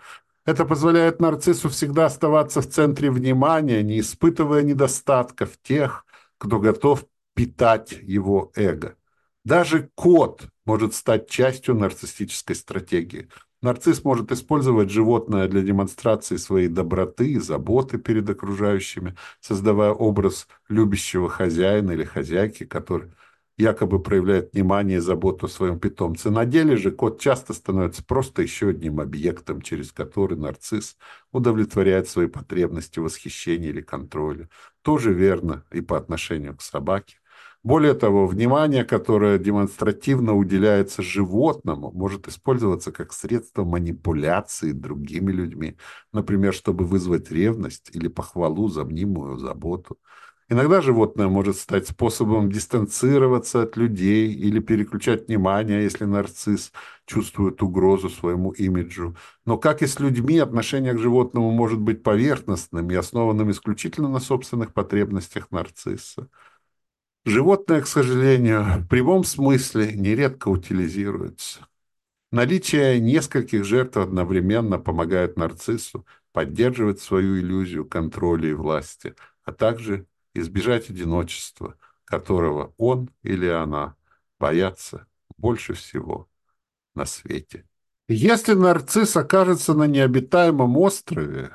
Это позволяет нарциссу всегда оставаться в центре внимания, не испытывая недостатков тех, кто готов питать его эго. Даже кот может стать частью нарциссической стратегии. Нарцисс может использовать животное для демонстрации своей доброты и заботы перед окружающими, создавая образ любящего хозяина или хозяйки, который якобы проявляет внимание и заботу о своем питомце. На деле же кот часто становится просто еще одним объектом, через который нарцисс удовлетворяет свои потребности восхищения или контроля. Тоже верно и по отношению к собаке. Более того, внимание, которое демонстративно уделяется животному, может использоваться как средство манипуляции другими людьми, например, чтобы вызвать ревность или похвалу за мнимую заботу. Иногда животное может стать способом дистанцироваться от людей или переключать внимание, если нарцисс чувствует угрозу своему имиджу. Но, как и с людьми, отношение к животному может быть поверхностным и основанным исключительно на собственных потребностях нарцисса. Животное, к сожалению, в прямом смысле нередко утилизируется. Наличие нескольких жертв одновременно помогает нарциссу поддерживать свою иллюзию контроля и власти, а также избежать одиночества, которого он или она боятся больше всего на свете. Если нарцисс окажется на необитаемом острове,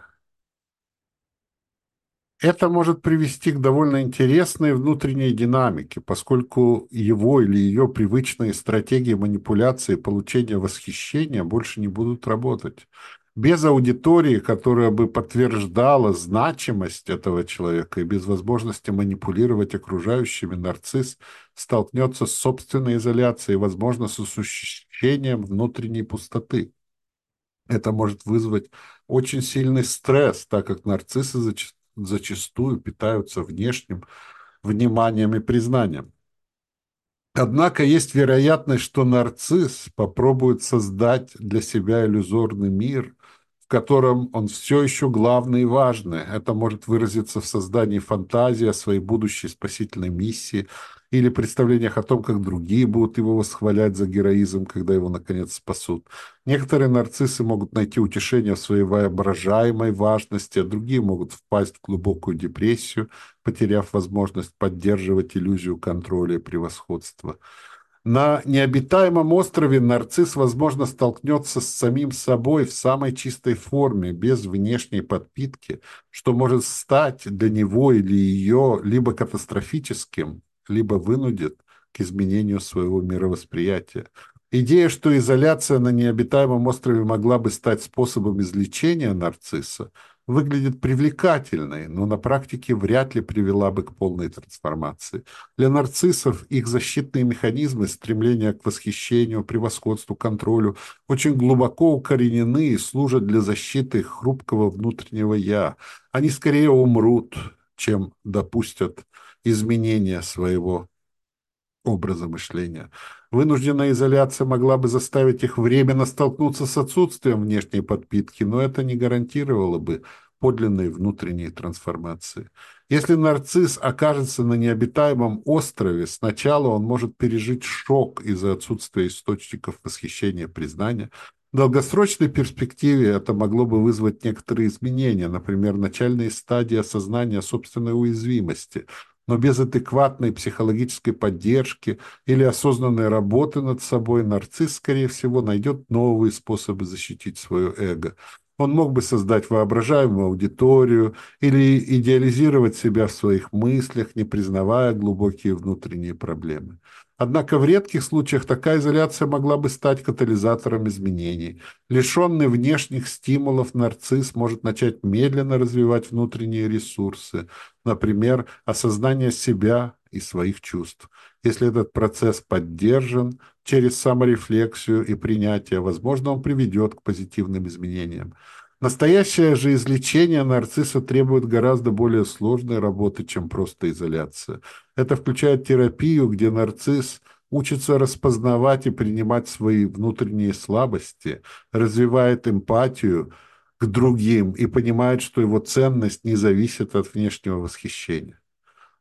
это может привести к довольно интересной внутренней динамике, поскольку его или ее привычные стратегии манипуляции и получения восхищения больше не будут работать. Без аудитории, которая бы подтверждала значимость этого человека и без возможности манипулировать окружающими, нарцисс столкнется с собственной изоляцией возможно, с ощущением внутренней пустоты. Это может вызвать очень сильный стресс, так как нарциссы зачастую зачастую питаются внешним вниманием и признанием. Однако есть вероятность, что нарцисс попробует создать для себя иллюзорный мир, котором он все еще главный и важный. Это может выразиться в создании фантазии о своей будущей спасительной миссии или представлениях о том, как другие будут его восхвалять за героизм, когда его, наконец, спасут. Некоторые нарциссы могут найти утешение в своей воображаемой важности, а другие могут впасть в глубокую депрессию, потеряв возможность поддерживать иллюзию контроля и превосходства. На необитаемом острове нарцисс, возможно, столкнется с самим собой в самой чистой форме, без внешней подпитки, что может стать для него или ее либо катастрофическим, либо вынудит к изменению своего мировосприятия. Идея, что изоляция на необитаемом острове могла бы стать способом излечения нарцисса, выглядит привлекательной, но на практике вряд ли привела бы к полной трансформации. Для нарциссов их защитные механизмы, стремление к восхищению, превосходству, контролю очень глубоко укоренены и служат для защиты хрупкого внутреннего «я». Они скорее умрут, чем допустят изменения своего образа мышления. Вынужденная изоляция могла бы заставить их временно столкнуться с отсутствием внешней подпитки, но это не гарантировало бы подлинной внутренней трансформации. Если нарцисс окажется на необитаемом острове, сначала он может пережить шок из-за отсутствия источников восхищения признания, в долгосрочной перспективе это могло бы вызвать некоторые изменения, например, начальные стадии осознания собственной уязвимости, но без адекватной психологической поддержки или осознанной работы над собой нарцисс, скорее всего, найдет новые способы защитить свое эго. Он мог бы создать воображаемую аудиторию или идеализировать себя в своих мыслях, не признавая глубокие внутренние проблемы. Однако в редких случаях такая изоляция могла бы стать катализатором изменений. Лишенный внешних стимулов нарцисс может начать медленно развивать внутренние ресурсы, например, осознание себя и своих чувств. Если этот процесс поддержан через саморефлексию и принятие, возможно, он приведет к позитивным изменениям. Настоящее же излечение нарцисса требует гораздо более сложной работы, чем просто изоляция. Это включает терапию, где нарцисс учится распознавать и принимать свои внутренние слабости, развивает эмпатию к другим и понимает, что его ценность не зависит от внешнего восхищения.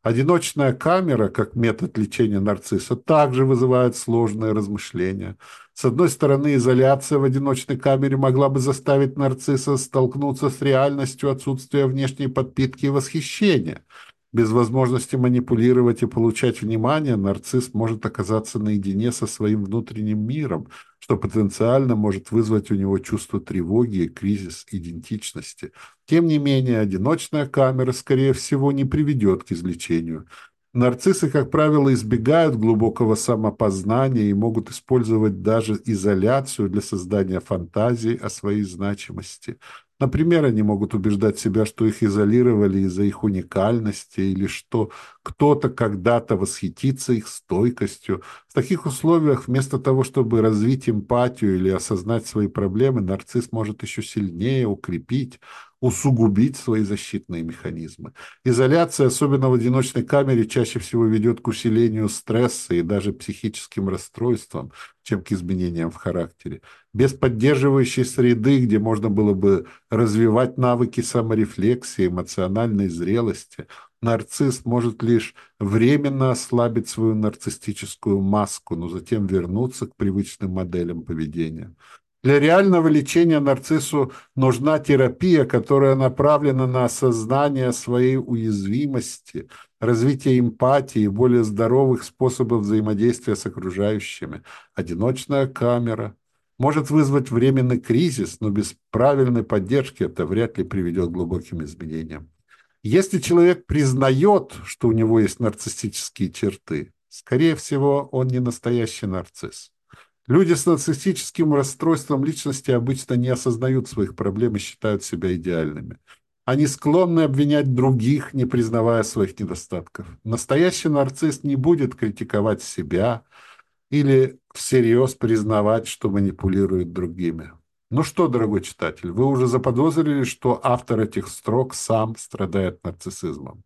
Одиночная камера, как метод лечения нарцисса, также вызывает сложные размышления. С одной стороны, изоляция в одиночной камере могла бы заставить нарцисса столкнуться с реальностью отсутствия внешней подпитки и восхищения – без возможности манипулировать и получать внимание, нарцисс может оказаться наедине со своим внутренним миром, что потенциально может вызвать у него чувство тревоги и кризис идентичности. Тем не менее, одиночная камера, скорее всего, не приведет к излечению. Нарциссы, как правило, избегают глубокого самопознания и могут использовать даже изоляцию для создания фантазий о своей значимости. Например, они могут убеждать себя, что их изолировали из-за их уникальности или что кто-то когда-то восхитится их стойкостью. В таких условиях вместо того, чтобы развить эмпатию или осознать свои проблемы, нарцисс может еще сильнее укрепить, усугубить свои защитные механизмы. Изоляция, особенно в одиночной камере, чаще всего ведет к усилению стресса и даже психическим расстройствам, чем к изменениям в характере. Без поддерживающей среды, где можно было бы развивать навыки саморефлексии, эмоциональной зрелости, нарцисс может лишь временно ослабить свою нарциссическую маску, но затем вернуться к привычным моделям поведения. Для реального лечения нарциссу нужна терапия, которая направлена на осознание своей уязвимости, развитие эмпатии и более здоровых способов взаимодействия с окружающими. Одиночная камера может вызвать временный кризис, но без правильной поддержки это вряд ли приведет к глубоким изменениям. Если человек признает, что у него есть нарциссические черты, скорее всего, он не настоящий нарцисс. Люди с нарциссическим расстройством личности обычно не осознают своих проблем и считают себя идеальными. Они склонны обвинять других, не признавая своих недостатков. Настоящий нарцисс не будет критиковать себя или всерьез признавать, что манипулирует другими. Ну что, дорогой читатель, вы уже заподозрили, что автор этих строк сам страдает нарциссизмом.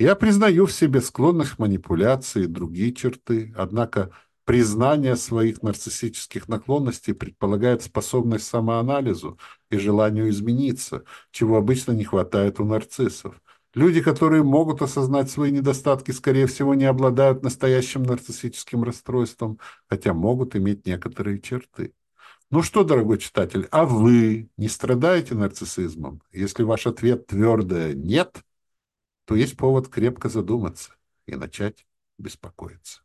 Я признаю в себе склонность к манипуляции и другие черты, однако Признание своих нарциссических наклонностей предполагает способность самоанализу и желанию измениться, чего обычно не хватает у нарциссов. Люди, которые могут осознать свои недостатки, скорее всего, не обладают настоящим нарциссическим расстройством, хотя могут иметь некоторые черты. Ну что, дорогой читатель, а вы не страдаете нарциссизмом? Если ваш ответ твердое «нет», то есть повод крепко задуматься и начать беспокоиться.